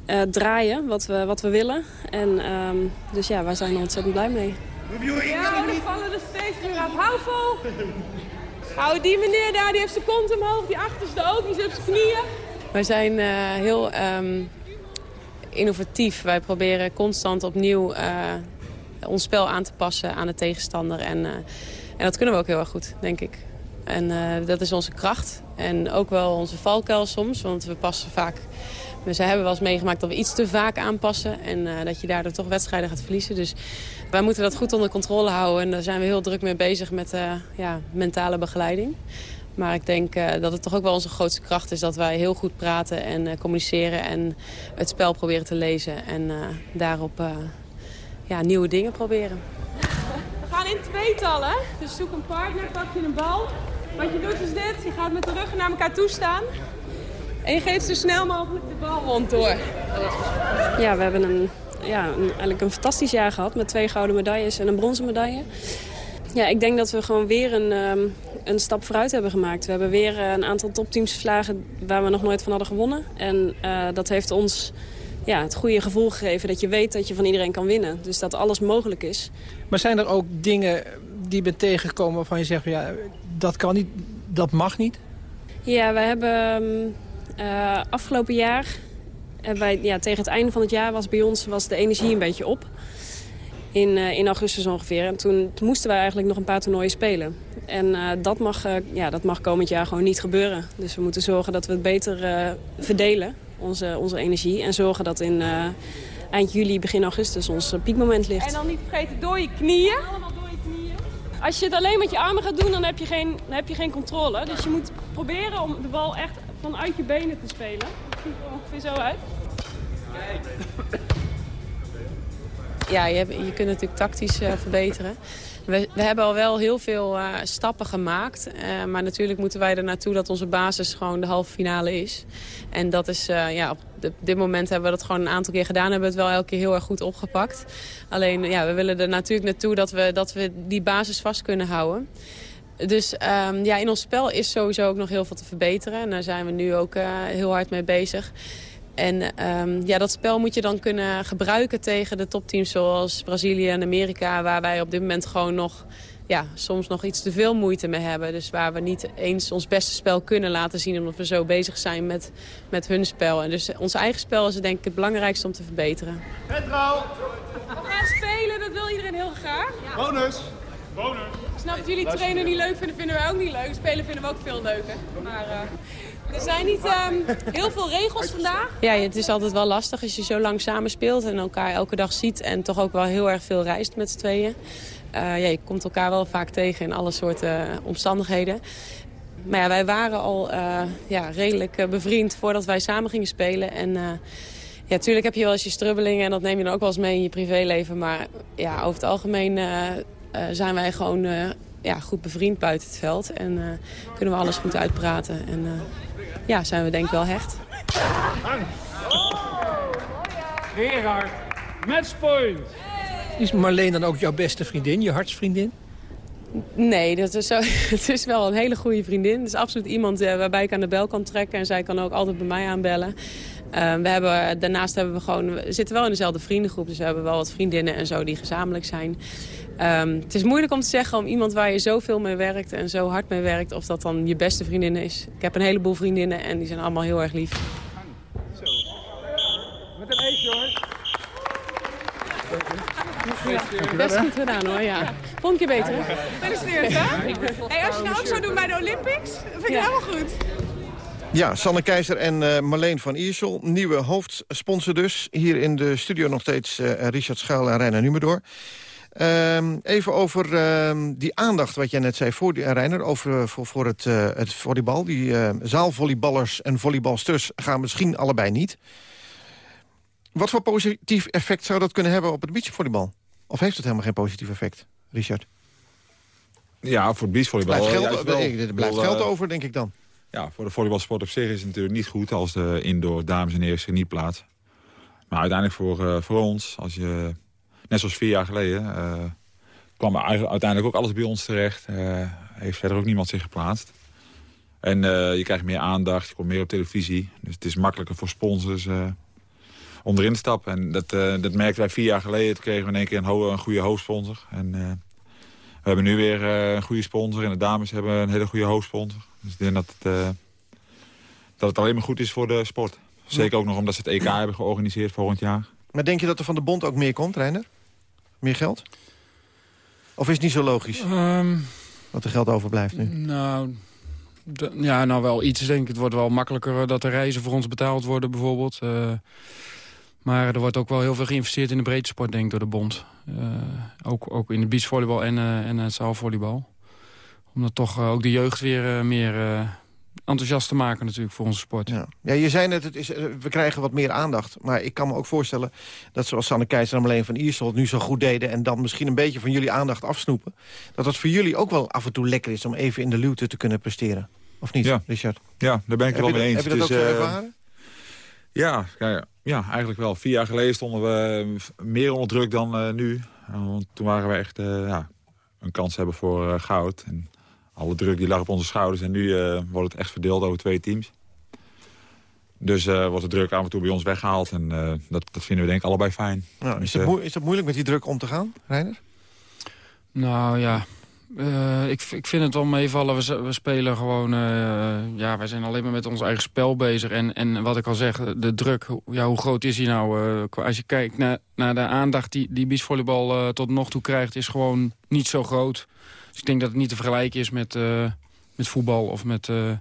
uh, draaien wat we, wat we willen. En um, dus ja, wij zijn er ontzettend blij mee. Ja, er vallen er steeds meer af. Hou vol! Hou die meneer daar, die heeft zijn kont omhoog. Die achterste ook, die zit op zijn knieën. Wij zijn uh, heel innovatief. Wij proberen constant opnieuw ons spel aan te passen aan de tegenstander. En, uh, en dat kunnen we ook heel erg goed, denk ik. En uh, dat is onze kracht. En ook wel onze valkuil soms, want we passen vaak... We hebben wel eens meegemaakt dat we iets te vaak aanpassen... en uh, dat je daardoor toch wedstrijden gaat verliezen. Dus wij moeten dat goed onder controle houden. En daar zijn we heel druk mee bezig met ja, mentale begeleiding. Maar ik denk dat het toch ook wel onze grootste kracht is... dat wij heel goed praten en communiceren en het spel proberen te lezen. En daarop ja, nieuwe dingen proberen. We gaan in tweetallen, dus zoek een partner, pak je een bal. Wat je doet is dit, je gaat met de ruggen naar elkaar toe staan. En je geeft zo snel mogelijk de bal rond door. Ja, we hebben een, ja, een, eigenlijk een fantastisch jaar gehad met twee gouden medailles en een bronzen medaille. Ja, ik denk dat we gewoon weer een, um, een stap vooruit hebben gemaakt. We hebben weer uh, een aantal topteams verslagen waar we nog nooit van hadden gewonnen. En uh, dat heeft ons ja, het goede gevoel gegeven dat je weet dat je van iedereen kan winnen. Dus dat alles mogelijk is. Maar zijn er ook dingen die je bent tegengekomen waarvan je zegt... Ja, dat kan niet, dat mag niet? Ja, wij hebben uh, afgelopen jaar... Hebben wij, ja, tegen het einde van het jaar was bij ons was de energie een beetje op. In, uh, in augustus ongeveer. En toen, toen, moesten wij eigenlijk nog een paar toernooien spelen. En uh, dat, mag, ja, dat mag komend jaar gewoon niet gebeuren. Dus we moeten zorgen dat we het beter verdelen onze, onze energie. En zorgen dat in uh, eind juli, begin augustus ons piekmoment ligt. En dan niet vergeten door je knieën. Allemaal door je knieën. Als je het alleen met je armen gaat doen, dan heb je geen, dan heb je geen controle. Dus je moet proberen om de bal echt vanuit je benen te spelen. Dat ziet er ongeveer zo uit. Ja, je, hebt, je kunt natuurlijk tactisch uh, verbeteren. We, we, hebben al wel heel veel uh, stappen gemaakt. Uh, maar natuurlijk moeten wij er naartoe dat onze basis gewoon de halve finale is. En dat is, uh, ja, op dit moment hebben we dat gewoon een aantal keer gedaan. Hebben we het wel elke keer heel erg goed opgepakt. Alleen, ja, we willen er natuurlijk naartoe dat we, dat we die basis vast kunnen houden. Dus um, ja, in ons spel is sowieso ook nog heel veel te verbeteren. En daar zijn we nu ook heel hard mee bezig. En um, ja, dat spel moet je dan kunnen gebruiken tegen de topteams zoals Brazilië en Amerika... waar wij op dit moment gewoon nog ja, soms nog iets te veel moeite mee hebben. Dus waar we niet eens ons beste spel kunnen laten zien... omdat we zo bezig zijn met, met hun spel. En dus ons eigen spel is denk ik het belangrijkste om te verbeteren. Petro! We gaan spelen, dat wil iedereen heel graag. Bonus! Bonus! Jullie trainen niet leuk vinden, vinden wij ook niet leuk. Spelen vinden we ook veel leuker. Maar uh, er zijn niet um, heel veel regels vandaag. Ja, het is altijd wel lastig als je zo lang samen speelt en elkaar elke dag ziet. En toch ook wel heel erg veel reist met z'n tweeën. Uh, ja, je komt elkaar wel vaak tegen in alle soorten omstandigheden. Maar ja, wij waren al ja, redelijk bevriend voordat wij samen gingen spelen. En ja, natuurlijk heb je wel eens je strubbelingen en dat neem je dan ook wel eens mee in je privéleven. Maar ja, over het algemeen zijn wij gewoon uh, ja, goed bevriend buiten het veld. En uh, kunnen we alles goed uitpraten. En ja, zijn we denk ik wel hecht. Gerard, matchpoint. Is Marleen dan ook jouw beste vriendin, je hartsvriendin? Nee, dat is zo, het is wel een hele goede vriendin. Het is absoluut iemand waarbij ik aan de bel kan trekken. En zij kan ook altijd bij mij aanbellen. Uh, we hebben, daarnaast hebben we gewoon, we zitten wel in dezelfde vriendengroep. Dus we hebben wel wat vriendinnen en zo die gezamenlijk zijn. Um, het is moeilijk om te zeggen om iemand waar je zoveel mee werkt en zo hard mee werkt... of dat dan je beste vriendin is. Ik heb een heleboel vriendinnen en die zijn allemaal heel erg lief. Zo. Met een eetje hoor. Ja, best goed gedaan hoor, ja. Volgende keer beter. Gefeliciteerd hè? Hey, als je nou ook zou doen bij de Olympics, vind ik ja. helemaal goed. Ja, Sanne Keizer en uh, Marleen van Iersel. Nieuwe hoofdsponsor dus. Hier in de studio nog steeds uh, Richard Schuil en Reiner Nummerdor. Uh, even over uh, die aandacht wat jij net zei voor die, Reiner, over, voor, voor het, uh, het volleybal. Die zaalvolleyballers en volleybalsters gaan misschien allebei niet. Wat voor positief effect zou dat kunnen hebben op het beachvolleybal? Of heeft het helemaal geen positief effect, Richard? Ja, voor het beachvolleybal... Blijft geld, ja, wel, er blijft geld over, denk ik dan. Ja, voor de volleybalsport op zich is het natuurlijk niet goed... als de indoor dames en heren zich niet plaatsen. Maar uiteindelijk voor, uh, voor ons, als je, net zoals vier jaar geleden... Uh, kwam uiteindelijk ook alles bij ons terecht. Uh, heeft verder ook niemand zich geplaatst. En je krijgt meer aandacht, je komt meer op televisie. Dus het is makkelijker voor sponsors om erin te stappen. En dat, dat merkten wij vier jaar geleden. Toen kregen we in één keer een, een goede hoofdsponsor. En we hebben nu weer een goede sponsor. En de dames hebben een hele goede hoofdsponsor. Dus ik denk dat het, dat het alleen maar goed is voor de sport. Zeker ook nog omdat ze het EK hebben georganiseerd volgend jaar. Maar denk je dat er van de bond ook meer komt, Reiner? Meer geld? Of is het niet zo logisch? Um, dat er geld overblijft nu? Nou, ja, nou wel iets denk ik. Het wordt wel makkelijker dat de reizen voor ons betaald worden bijvoorbeeld. Uh, maar er wordt ook wel heel veel geïnvesteerd in de breedte sport, denk ik, door de bond. Uh, ook, ook in de beachvolleybal en, uh, en het zaalvolleybal. Om dat toch ook de jeugd weer meer enthousiast te maken natuurlijk voor onze sport. Ja, ja je zei net, het is, we krijgen wat meer aandacht. Maar ik kan me ook voorstellen dat zoals Sanne Keizer en Marleen van Iersel... het nu zo goed deden en dan misschien een beetje van jullie aandacht afsnoepen... dat het voor jullie ook wel af en toe lekker is om even in de luwte te kunnen presteren. Of niet, ja. Richard? Ja, daar ben ik het wel mee eens. Heb je dat dus, ook zo ervaren? Ja, ja, ja, eigenlijk wel. Vier jaar geleden stonden we meer onder druk dan uh, nu. Want toen waren we echt uh, ja, een kans hebben voor uh, goud. En alle druk die lag op onze schouders. En nu uh, wordt het echt verdeeld over twee teams. Dus uh, wordt de druk af en toe bij ons weggehaald. En uh, dat, dat vinden we denk ik allebei fijn. Nou, is, het moe is het moeilijk met die druk om te gaan, Reiner? Nou ja, ik, ik vind het wel meevallen. We, we spelen gewoon... ja, wij zijn alleen maar met ons eigen spel bezig. En, en wat ik al zeg, de druk, ja, hoe groot is die nou? als je kijkt naar, naar de aandacht die, die beachvolleybal tot nog toe krijgt... is gewoon niet zo groot. Dus ik denk dat het niet te vergelijken is met, uh, met voetbal of met uh,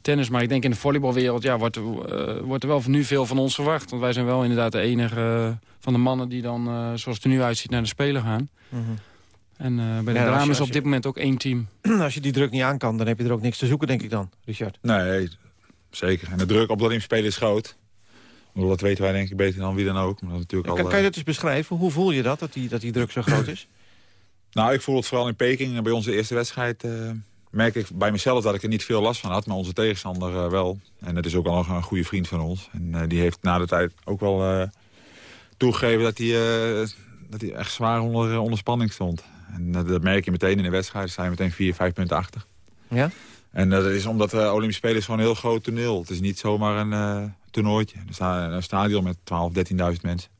tennis. Maar ik denk in de volleybalwereld ja, wordt, uh, wordt er wel nu veel van ons verwacht. Want wij zijn wel inderdaad de enige van de mannen die dan, zoals het er nu uitziet, naar de Spelen gaan. Mm -hmm. En bij de ja, dames op dit moment ook één team. Als je die druk niet aan kan, dan heb je er ook niks te zoeken, denk ik dan, Richard. Nee, zeker. En de druk op dat in spelen is groot. Dat weten wij denk ik beter dan wie dan ook. Maar dat natuurlijk ja, kan, al, kan je dat eens beschrijven? Hoe voel je dat, dat die, dat die druk zo groot is? Nou, ik voel het vooral in Peking. Bij onze eerste wedstrijd uh, merk ik bij mezelf dat ik er niet veel last van had. Maar onze tegenstander uh, wel. En dat is ook al nog een goede vriend van ons. En uh, die heeft na de tijd ook wel toegegeven dat hij, dat hij echt zwaar onder, onder spanning stond. En dat merk je meteen in de wedstrijd. zijn meteen vier, vijf punten achter. Ja? En dat is omdat de Olympische Spelen is gewoon een heel groot toneel. Het is niet zomaar een toernooitje. Er staat een stadion met 12, 13.000 mensen.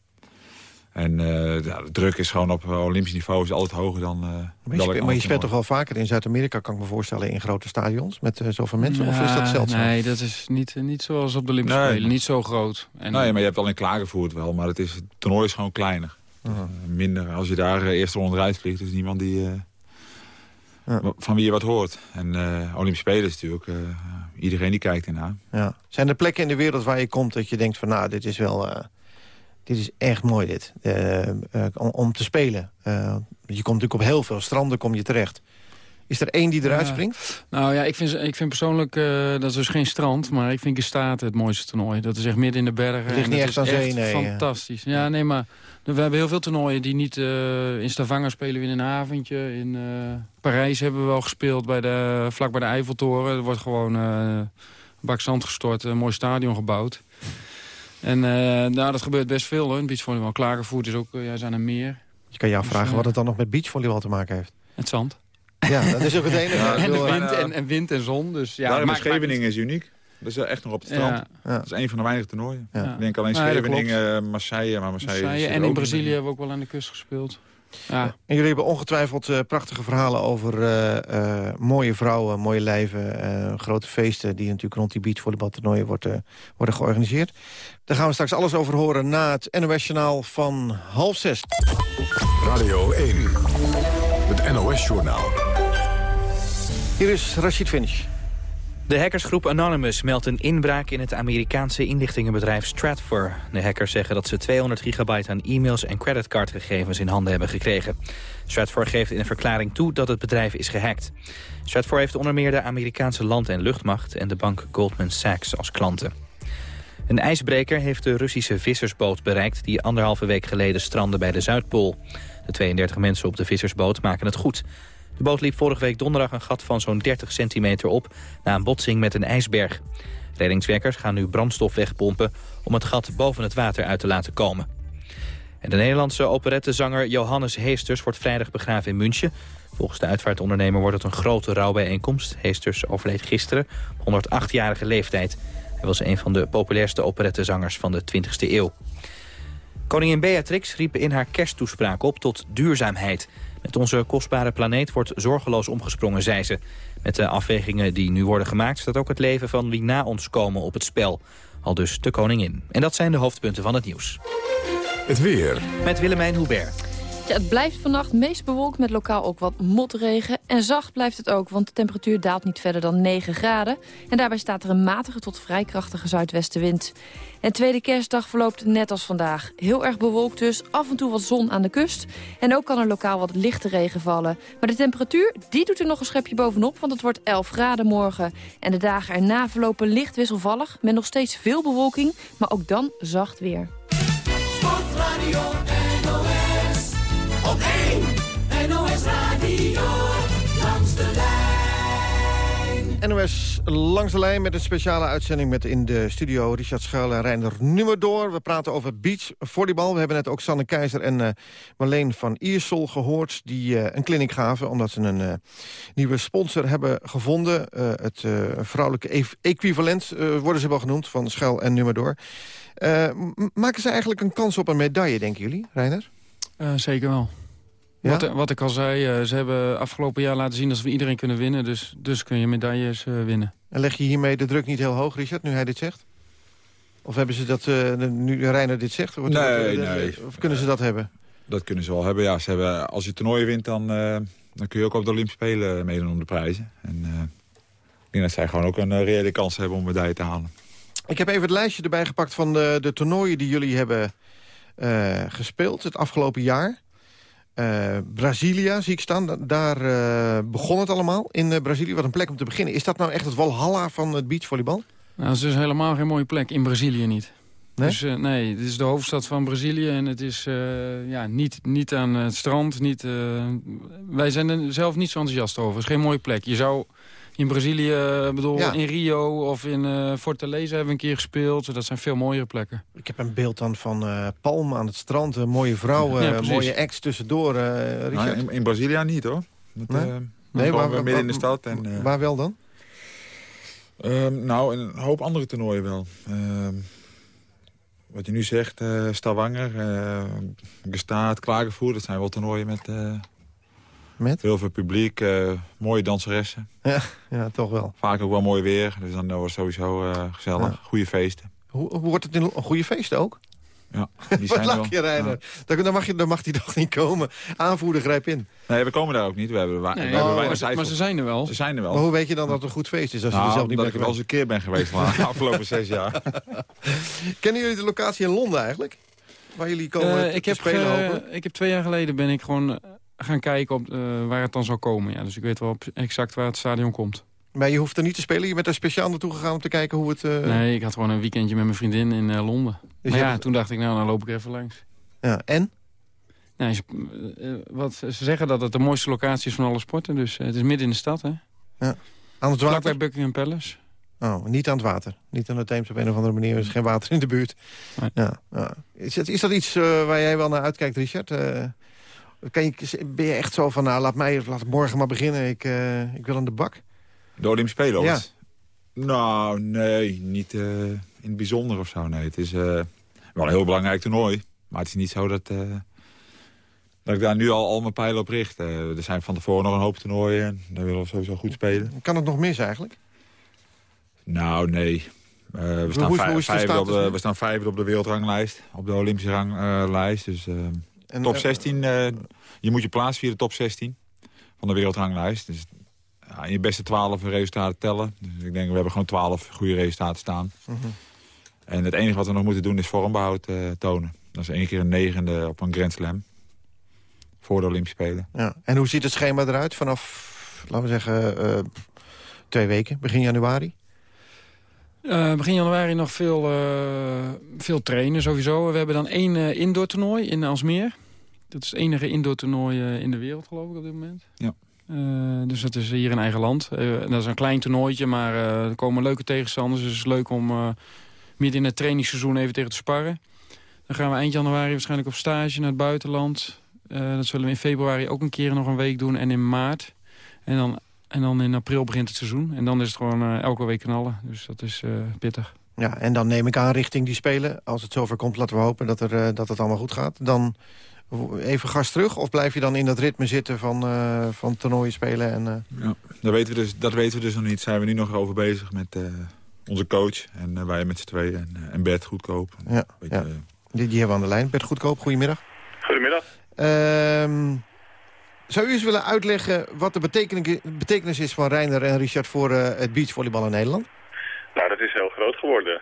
En ja, de druk is gewoon op Olympisch niveau is altijd hoger dan... maar je, speelt, maar je speelt toch wel vaker in Zuid-Amerika, kan ik me voorstellen... in grote stadions met zoveel mensen? of is dat zeldzaam? Nee, dat is niet, niet zoals op de Olympische Spelen. Niet zo groot. En, nee, maar je hebt wel in klaargevoerd wel. Maar het, is, het toernooi is gewoon kleiner. minder. Als je daar eerst onderuit vliegt, is niemand die... Ja. van wie je wat hoort. En Olympische Spelen is natuurlijk... iedereen die kijkt ernaar. Ja. Zijn er plekken in de wereld waar je komt dat je denkt van... nou, dit is wel dit is echt mooi dit, uh, om, om, te spelen. Uh, je komt natuurlijk op heel veel stranden kom je terecht. Is er één die eruit springt? Nou ja, ik vind, ik vind persoonlijk, uh, dat is dus geen strand... maar ik vind Gestaat het mooiste toernooi. Dat is echt midden in de bergen. Het ligt niet echt aan zee, nee. fantastisch. Ja, nee, maar we hebben heel veel toernooien die niet... in Stavanger spelen we in een avondje. In Parijs hebben we wel gespeeld, bij de, vlak bij de Eiffeltoren. Er wordt gewoon een bak zand gestort, een mooi stadion gebouwd. En uh, nou, dat gebeurt best veel. Hoor. Beachvolleybal klaargevoerd is ook uh, ja, aan een meer. Je kan jou dus, vragen uh, wat het dan nog met beachvolleybal te maken heeft. Het zand. Ja, dat is ook het enige. Ja, en, de wind, en, en, wind en zon. Dus, ja, Daarom Scheveningen is uniek. Dat is echt nog op het strand. Ja. Dat is een van de weinige toernooien. Ja. Ik denk alleen Scheveningen, Marseille. Maar Marseille, Marseille en in Brazilië hebben we ook wel aan de kust gespeeld. Ja. En jullie hebben ongetwijfeld uh, prachtige verhalen over uh, uh, mooie vrouwen, mooie lijven, grote feesten die natuurlijk rond die beachvolleybaltoernooien worden, worden georganiseerd. Daar gaan we straks alles over horen na het NOS-journaal van half zes. Radio 1, het NOS-journaal. Hier is Rashid Finch. De hackersgroep Anonymous meldt een inbraak in het Amerikaanse inlichtingenbedrijf Stratfor. De hackers zeggen dat ze 200 gigabyte aan e-mails en creditcardgegevens in handen hebben gekregen. Stratfor geeft in een verklaring toe dat het bedrijf is gehackt. Stratfor heeft onder meer de Amerikaanse land- en luchtmacht en de bank Goldman Sachs als klanten. Een ijsbreker heeft de Russische vissersboot bereikt die anderhalve week geleden strandde bij de Zuidpool. De 32 mensen op de vissersboot maken het goed. De boot liep vorige week donderdag een gat van zo'n 30 centimeter op... na een botsing met een ijsberg. Reddingswerkers gaan nu brandstof wegpompen... om het gat boven het water uit te laten komen. En de Nederlandse operettezanger Johannes Heesters wordt vrijdag begraven in München. Volgens de uitvaartondernemer wordt het een grote rouwbijeenkomst. Heesters overleed gisteren op 108-jarige leeftijd. Hij was een van de populairste operettezangers van de 20e eeuw. Koningin Beatrix riep in haar kersttoespraak op tot duurzaamheid... Met onze kostbare planeet wordt zorgeloos omgesprongen, zei ze. Met de afwegingen die nu worden gemaakt... staat ook het leven van wie na ons komen op het spel. Al dus de koningin. En dat zijn de hoofdpunten van het nieuws. Het weer. Met Willemijn Hubert. Het blijft vannacht meest bewolkt met lokaal ook wat motregen. En zacht blijft het ook, want de temperatuur daalt niet verder dan 9 graden. En daarbij staat er een matige tot vrij krachtige zuidwestenwind. En tweede kerstdag verloopt net als vandaag. Heel erg bewolkt dus, af en toe wat zon aan de kust. En ook kan er lokaal wat lichte regen vallen. Maar de temperatuur, die doet er nog een schepje bovenop, want het wordt 11 graden morgen. En de dagen erna verlopen licht wisselvallig, met nog steeds veel bewolking, maar ook dan zacht weer. NOS langs de lijn met een speciale uitzending met in de studio Richard Schuil en Reiner Nummerdoor. We praten over beachvolleybal. We hebben net ook Sanne Keizer en uh, Marleen van Iersel gehoord... die uh, een kliniek gaven omdat ze een uh, nieuwe sponsor hebben gevonden. het vrouwelijke equivalent worden ze wel genoemd van Schuil en Nummerdoor. maken ze eigenlijk een kans op een medaille, denken jullie, Reiner? zeker wel. Ja? Wat, wat, ik al zei, uh, ze hebben afgelopen jaar laten zien dat we iedereen kunnen winnen. Dus, dus kun je medailles uh, winnen. En leg je hiermee de druk niet heel hoog, Richard, nu hij dit zegt? Of hebben ze dat, uh, nu Reiner dit zegt? Wordt nee, nee. Of kunnen ze dat hebben? Dat kunnen ze wel hebben, ja. Ze hebben, als je toernooien wint, dan, dan kun je ook op de Olympische Spelen meedoen om de prijzen. En ik denk dat zij gewoon ook een reële kans hebben om medaille te halen. Ik heb even het lijstje erbij gepakt van de, de toernooien die jullie hebben gespeeld het afgelopen jaar. Uh, Brazilia zie ik staan. Daar uh, begon het allemaal in uh, Brazilië. Wat een plek om te beginnen. Is dat nou echt het walhalla van het beachvolleybal? Nou, het is helemaal geen mooie plek. In Brazilië niet. Nee? Dus, nee, het is de hoofdstad van Brazilië en het is ja, niet, niet aan het strand. Niet, wij zijn er zelf niet zo enthousiast over. Het is geen mooie plek. Je zou in Brazilië, bedoel, in Rio of in uh, Fortaleza hebben we een keer gespeeld. Dat zijn veel mooiere plekken. Ik heb een beeld dan van uh, Palm aan het strand. Een mooie vrouwen, ja, mooie ex tussendoor. Uh, nou, in, in, Brazilië niet hoor. Dat, nee? nee waar, midden in de stad. En, waar wel dan? Ehm, nou, een hoop andere toernooien wel. Ehm, wat je nu zegt, uh, Stavanger, uh, Gestaat, Klagenvoer... dat zijn wel toernooien met, uh, met? heel veel publiek, mooie danseressen. Ja, ja, toch wel. Vaak ook wel mooi weer, dus dan wordt het sowieso gezellig. Ja. Goede feesten. Hoe, hoe, wordt het in een goede feesten ook? Ja, die zijn Wat lach je, Reiner? Ja. Dan, mag je, dan mag die toch niet komen. Aanvoerder, grijp in. Nee, we komen daar ook niet. We hebben, we nee, hebben oh, maar, ze, maar, ze zijn er wel. Ze zijn er wel. Maar hoe weet je dan dat het een goed feest is als nou, je er zelf niet bent? Dat ik wel eens een keer ben geweest de afgelopen zes jaar. Kennen jullie de locatie in Londen eigenlijk? Waar jullie komen uh, ik heb spelen? Ik heb twee jaar geleden ben ik gewoon gaan kijken op, uh, waar het dan zou komen. Ja, dus ik weet wel exact waar het stadion komt. Maar je hoeft er niet te spelen? Je bent er speciaal naartoe gegaan om te kijken hoe het... Uh... Nee, ik had gewoon een weekendje met mijn vriendin in uh, Londen. Dus maar ja, hebt... toen dacht ik, nou, dan loop ik even langs. Ja, en? Nou, ze, wat, ze zeggen dat het de mooiste locatie is van alle sporten. Dus het is midden in de stad, hè? Ja. Aan het water? bij Buckingham Palace. Oh, niet aan het water. Niet aan de Theems op een of andere manier. Er is geen water in de buurt. Nee. Ja, ja. Is, is dat iets waar jij wel naar uitkijkt, Richard? Kan je, ben je echt zo van, nou, laat mij laat morgen maar beginnen. Ik, ik wil aan de bak? De Olympische Spelen? Ja. Nou, nee, niet uh, in het bijzonder of zo. Nee, het is uh, wel een heel belangrijk toernooi. Maar het is niet zo dat, uh, dat ik daar nu al, al mijn pijlen op richt. er zijn van tevoren nog een hoop toernooien. Daar willen we sowieso goed spelen. Kan het nog mis eigenlijk? Nou, nee. we, staan hoe, hoe vijfde op de, we staan vijfde op de wereldranglijst. Op de Olympische ranglijst. dus en, top 16. je moet je plaats via de top 16 van de wereldranglijst. Dus ja, in je beste twaalf resultaten tellen. Dus ik denk, we hebben gewoon twaalf goede resultaten staan. Mhm. En het enige wat we nog moeten doen is vormbehoud uh, tonen. Dat is één keer een negende op een Grand Slam. Voor de Olympische Spelen. Ja. En hoe ziet het schema eruit vanaf, laten we zeggen, uh, twee weken, begin januari? Uh, begin januari nog veel, veel trainen sowieso. We hebben dan één indoor toernooi in Alsmeer. Dat is het enige indoor toernooi in de wereld, geloof ik, op dit moment. Ja. Uh, dus dat is hier in eigen land. Uh, dat is een klein toernooitje, maar uh, er komen leuke tegenstanders. Dus het is leuk om midden in het trainingsseizoen even tegen te sparren. Dan gaan we eind januari waarschijnlijk op stage naar het buitenland. dat zullen we in februari ook een keer nog een week doen en in maart. En dan, en dan in april begint het seizoen. En dan is het gewoon elke week knallen. Dus dat is pittig. Ja, en dan neem ik aan richting die spelen. Als het zover komt, laten we hopen dat, er, dat het allemaal goed gaat. Dan even gas terug? Of blijf je dan in dat ritme zitten van, uh, van toernooien spelen? En, uh... ja, dat, weten we dus, dat weten we dus nog niet. Zijn we nu nog over bezig met uh, onze coach. En wij met z'n tweeën. En, en Bert Goedkoop. Ja, Beetje, ja. Die, die hebben we aan de lijn. Bert Goedkoop, goedemiddag. Goedemiddag. Ehm, zou u eens willen uitleggen wat de betekenis, betekenis is van Reiner en Richard... voor het beachvolleybal in Nederland? Nou, dat is heel groot geworden.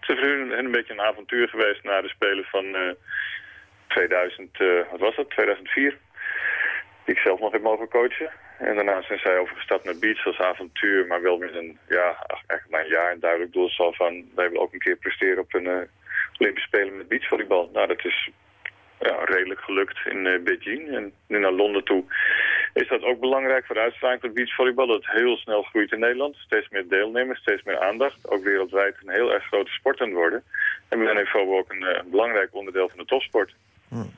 het is voor hun een beetje een avontuur geweest na de Spelen van 2000, uh, wat was dat, 2004. Die ik zelf nog heb mogen coachen. En daarna zijn zij overgestapt naar beach als avontuur, maar wel met een, ja, eigenlijk na een jaar een duidelijk doelstal van, wij willen ook een keer presteren op een uh, Olympische Spelen met beachvolleybal. Nou, dat is ja, redelijk gelukt in uh, Beijing. En nu naar Londen toe is dat ook belangrijk voor de uitstraling van beachvolleybal. Dat heel snel groeit in Nederland. Steeds meer deelnemers, steeds meer aandacht. Ook wereldwijd een heel erg grote sport aan het worden. En we zijn in ook een belangrijk onderdeel van de topsport. Hm.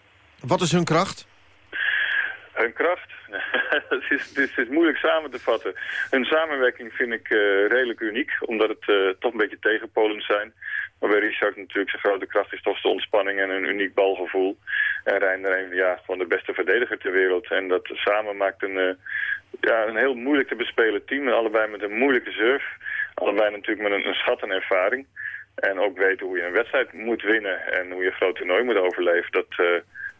Wat is hun kracht? Hun kracht? het, is, het, is, moeilijk samen te vatten. Hun samenwerking vind ik uh, redelijk uniek, omdat het uh, toch een beetje tegenpolen zijn. Maar bij Richard natuurlijk zijn grote kracht is toch de ontspanning en een uniek balgevoel. En Reiner een, ja, gewoon de beste verdediger ter wereld. En dat samen maakt een, uh, ja, een heel moeilijk te bespelen team. Allebei met een moeilijke surf. Allebei natuurlijk met een, een schat en ervaring. En ook weten hoe je een wedstrijd moet winnen en hoe je een groot toernooi moet overleven. Dat, uh,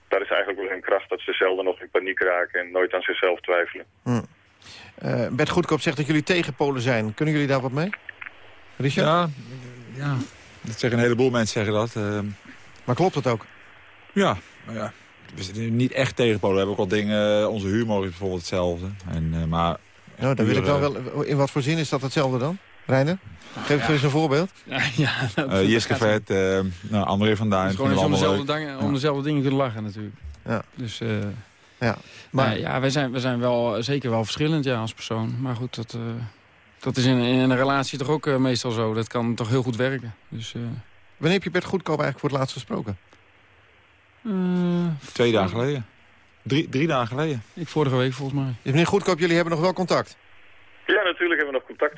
dat is eigenlijk wel hun kracht, dat ze zelden nog in paniek raken en nooit aan zichzelf twijfelen. Hm. Uh, Bert Goedkoop zegt dat jullie tegen Polen zijn. Kunnen jullie daar wat mee? Richard? Ja, ja. Dat zeggen een heleboel mensen zeggen dat. Uh... Maar klopt dat ook? Ja, ja. We zijn niet echt tegen Polen. We hebben ook wel dingen, onze humor is bijvoorbeeld hetzelfde. En, maar, nou, dan wil ik wel wel... In wat voor zin is dat hetzelfde dan? Reiner? Geef eens een voorbeeld. Ja, ja, uh, Jiske Vet, uh, nou, André van Duin. gewoon om dezelfde, dingen, om dezelfde dingen kunnen lachen natuurlijk. Ja. Dus, uh, ja. Maar ja, wij zijn, wij zijn wel, zeker wel verschillend ja, als persoon. Maar goed, dat, uh, dat is in, in, een relatie toch ook meestal zo. Dat kan toch heel goed werken. Dus, Wanneer heb je Bert Goedkoop eigenlijk voor het laatst gesproken? Twee dagen geleden. Drie, drie dagen geleden. Ik vorige week volgens mij. Meneer Goedkoop, jullie hebben nog wel contact? Ja, natuurlijk hebben we nog contact.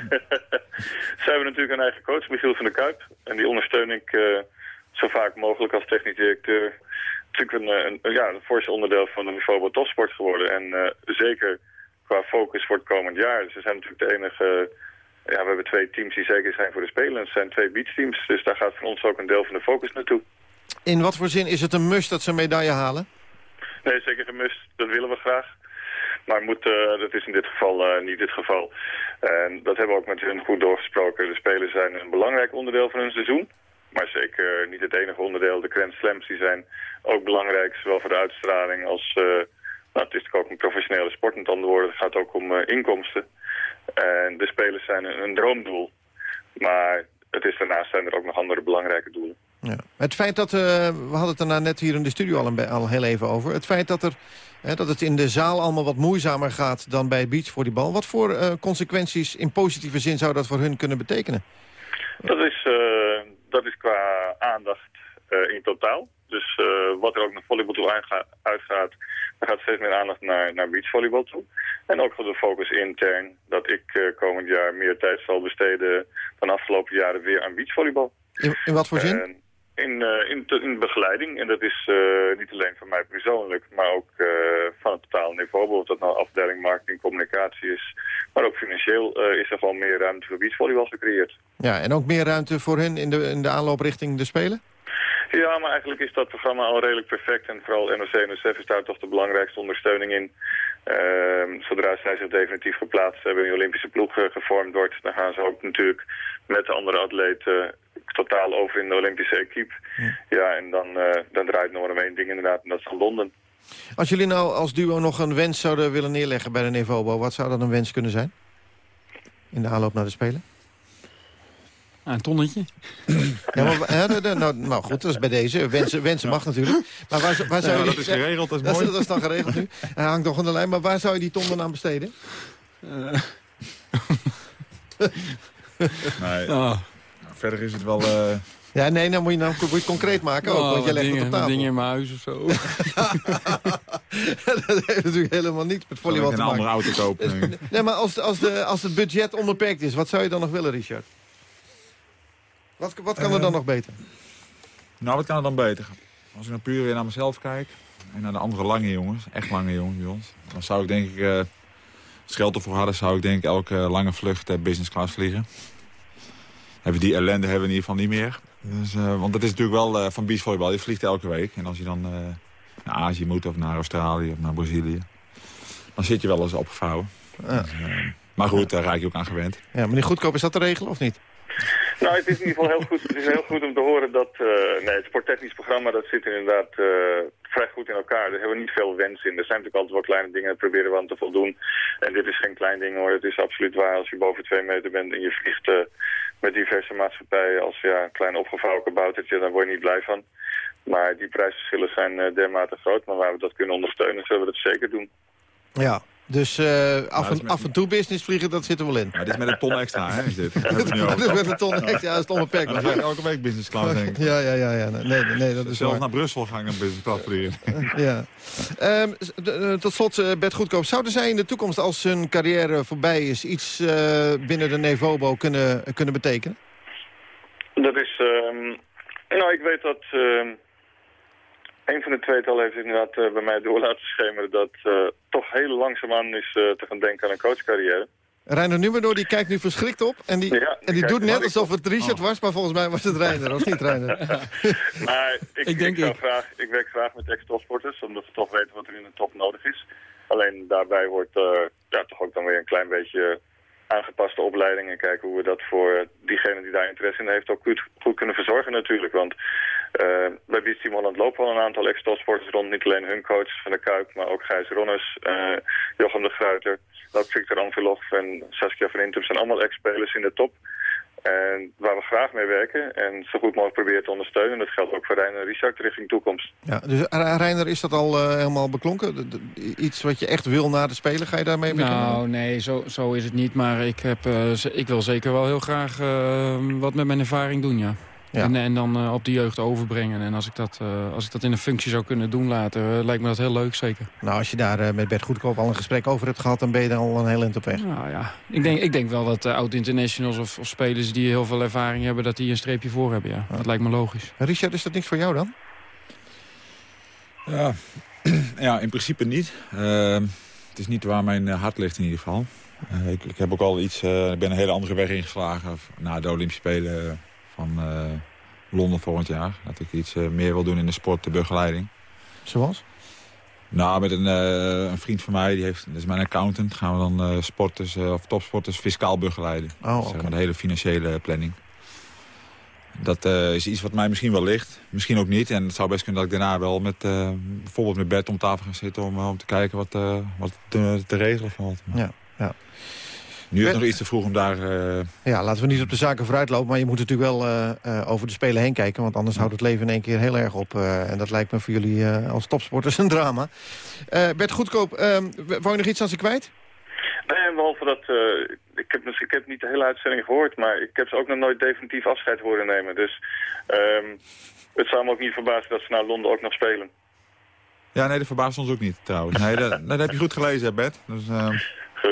Ze hebben natuurlijk een eigen coach, Michiel van der Kuip. En die ondersteun ik uh, zo vaak mogelijk als technisch directeur natuurlijk een, een, ja, een forse onderdeel van de niveau topsport geworden. En zeker qua focus voor het komend jaar. Dus we zijn natuurlijk de enige... Ja, we hebben twee teams die zeker zijn voor de Spelen. Het zijn twee beachteams, dus daar gaat van ons ook een deel van de focus naartoe. In wat voor zin is het een must dat ze een medaille halen? Nee, zeker geen must. Dat willen we graag. Maar uh, dat is in dit geval uh, niet het geval. En dat hebben we ook met hun goed doorgesproken. De Spelen zijn een belangrijk onderdeel van hun seizoen. Maar zeker niet het enige onderdeel. De Grand Slams die zijn ook belangrijk, zowel voor de uitstraling als... Uh, nou, het is natuurlijk ook een professionele sport met andere woorden. Het gaat ook om inkomsten. En de Spelen zijn een, droomdoel. Maar het is daarnaast zijn er ook nog andere belangrijke doelen. Ja. Het feit dat, uh, we hadden het er net hier in de studio al, een, al heel even over... het feit dat, er, hè, dat het in de zaal allemaal wat moeizamer gaat dan bij beachvolleybal... wat voor uh, consequenties in positieve zin zou dat voor hun kunnen betekenen? Dat is, uh, dat is qua aandacht in totaal. Dus wat er ook naar volleybal toe uitgaat... daar gaat steeds meer aandacht naar, naar beachvolleybal toe. En ook voor de focus intern dat ik komend jaar meer tijd zal besteden... dan afgelopen jaren weer aan beachvolleybal. In, in wat voor zin? In, uh, in, in, begeleiding. En dat is uh, niet alleen van mij persoonlijk, maar ook uh, van het totale niveau. Of dat nou afdeling marketing, communicatie is. Maar ook financieel is er gewoon meer ruimte voor beachvolleybal gecreëerd. Ja, en ook meer ruimte voor hen in de, in de aanloop richting de Spelen? Ja, maar eigenlijk is dat programma al redelijk perfect. En vooral NOC-NSF is daar toch de belangrijkste ondersteuning in. Uh, zodra zij zich definitief geplaatst hebben en de Olympische ploeg gevormd wordt... dan gaan ze ook natuurlijk met de andere atleten totaal over in de Olympische equipe. Ja, en dan, uh, dan draait nog om één ding inderdaad, en dat is van Londen. Als jullie nou als duo nog een wens zouden willen neerleggen bij de Nevobo... wat zou dat een wens kunnen zijn? In de aanloop naar de Spelen? Een tonnetje. Ja, maar, nou, nou, goed, dat is bij deze. Wensen, wensen mag natuurlijk. Maar waar, waar zou ja, je dat is geregeld, dat is mooi. Dat, dat is dan geregeld nu. Hij hangt nog aan de lijn. Maar waar zou je die ton dan aan besteden? Uh. nee. Oh verder is het wel... Uh... Ja, nee, dan moet je, nou, moet je het concreet maken ook, oh, want jij legt dingen, het op tafel. dingen in mijn huis of zo. dat heeft natuurlijk helemaal niets met volleybal te maken. een andere auto kopen. nee, maar als, als, de, als het budget onbeperkt is, wat zou je dan nog willen, Richard? Wat, wat kan er dan nog beter? Nou, wat kan er dan beter? Als ik dan puur weer naar mezelf kijk... en naar de andere lange jongens, echt lange jongens dan zou ik denk ik, uh, als het geld ervoor hadden... zou ik denk ik elke lange vlucht uh, business class vliegen hebben die ellende hebben we in ieder geval niet meer. Dus, uh, want dat is natuurlijk wel uh, van beachvolleybal. Je vliegt elke week. En als je dan naar Azië moet of naar Australië of naar Brazilië... dan zit je wel eens opgevouwen. Ja. Dus, maar goed, daar raak je ook aan gewend. Ja, meneer Goedkoop, is dat de regel of niet? Nou, het is in ieder geval heel goed, het is heel goed om te horen dat nee, het sporttechnisch programma dat zit inderdaad vrij goed in elkaar. Er hebben we niet veel wensen in. Er zijn natuurlijk altijd wel kleine dingen, dat proberen we aan te voldoen. En dit is geen klein ding hoor, het is absoluut waar. Als je boven twee meter bent en je vliegt met diverse maatschappijen als ja, een klein opgevouwen kaboutertje, dan word je niet blij van. Maar die prijsverschillen zijn dermate groot, maar waar we dat kunnen ondersteunen, zullen we dat zeker doen. Ja, dus uh, af, en, af en toe business vliegen, dat zit er wel in. Ja, dit is met een ton extra, hè? Is dit. dit is met een ton extra, ja, dat is onbeperkt. Dan ga ik elke week business class, denk ik. Ja, ja, ja. ja. Nee, nee, dat is Zelfs naar Brussel ga ik een business class vliegen. ja. Um, tot slot, uh, Bert Goedkoop. Zouden zij in de toekomst, als hun carrière voorbij is... iets uh, binnen de Nevobo kunnen, kunnen betekenen? Dat is... Um, nou, ik weet dat... Uh, een van de tweetal heeft inderdaad uh, bij mij door laten schemeren... dat uh, toch heel langzaamaan is uh, te gaan denken aan een coachcarrière. Reiner Nummerdoor die kijkt nu verschrikt op en die, ja, en die doet net alsof het Richard was... maar volgens mij was het Reiner, of niet Reiner? maar ik, ik, denk ik, graag, ik werk graag met ex-topsporters... omdat we toch weten wat er in de top nodig is. Alleen daarbij wordt ja, toch ook dan weer een klein beetje aangepaste opleiding... en kijken hoe we dat voor diegene die daar interesse in heeft... ook goed, goed kunnen verzorgen natuurlijk. Want uh, bij Team Holland lopen al een aantal ex-topsporters rond. Niet alleen hun coach van de Kuip, maar ook Gijs Ronnes, uh, Jochem de Gruiter, ook Victor Anvilov en Saskia van Intum zijn allemaal ex-spelers in de top. En waar we graag mee werken en zo goed mogelijk proberen te ondersteunen. Dat geldt ook voor Reiner en Richard richting toekomst. Ja, dus Reiner, is dat al uh, helemaal beklonken? iets wat je echt wil na de Spelen, ga je daarmee beginnen? Nou, nee, zo, zo is het niet. Maar ik, heb, uh, ik wil zeker wel heel graag uh, wat met mijn ervaring doen, ja. En, en dan eh, op de jeugd overbrengen. En als ik, dat, eh, als ik dat in een functie zou kunnen doen later, eh, lijkt me dat heel leuk, zeker. Nou, als je daar met Bert Goedkoop al een gesprek over hebt gehad... dan ben je dan al een heel eind op weg. Nou ja, ik denk, ik denk wel dat oud-internationals of, of, spelers die heel veel ervaring hebben... dat die een streepje voor hebben, ja. Dat lijkt me logisch. Richard, is dat niks voor jou dan? Ja, ja in principe niet. Ehm, het is niet waar mijn hart ligt in ieder geval. ik, ik, heb ook al iets, ik ben een hele andere weg ingeslagen na de Olympische Spelen van uh, Londen volgend jaar. Dat ik iets uh, meer wil doen in de sport, de begeleiding. Zoals? Nou, met een, uh, een, vriend van mij, die heeft, dat is mijn accountant... gaan we dan sporters of topsporters fiscaal begeleiden. Oh, okay. zeg maar de hele financiële planning. Dat is iets wat mij misschien wel ligt. Misschien ook niet. En het zou best kunnen dat ik daarna wel met, bijvoorbeeld met Bert om tafel ga zitten... om, om te kijken wat, wat te, te regelen valt. Ja, ja. Nu is het nog iets te vroeg om daar... Uh... Ja, laten we niet op de zaken vooruitlopen. Maar je moet natuurlijk wel uh, uh, over de Spelen heen kijken. Want anders houdt het leven in één keer heel erg op. en dat lijkt me voor jullie als topsporters een drama. Bert Goedkoop, wou je nog iets aan ze kwijt? Nee, behalve dat... ik, heb, ik heb niet de hele uitzending gehoord. Maar ik heb ze ook nog nooit definitief afscheid horen nemen. Dus um, het zou me ook niet verbazen dat ze naar Londen ook nog spelen. Ja, nee, dat verbaast ons ook niet trouwens. Nee, dat, dat heb je goed gelezen, hè, Bert. Dus, ehm,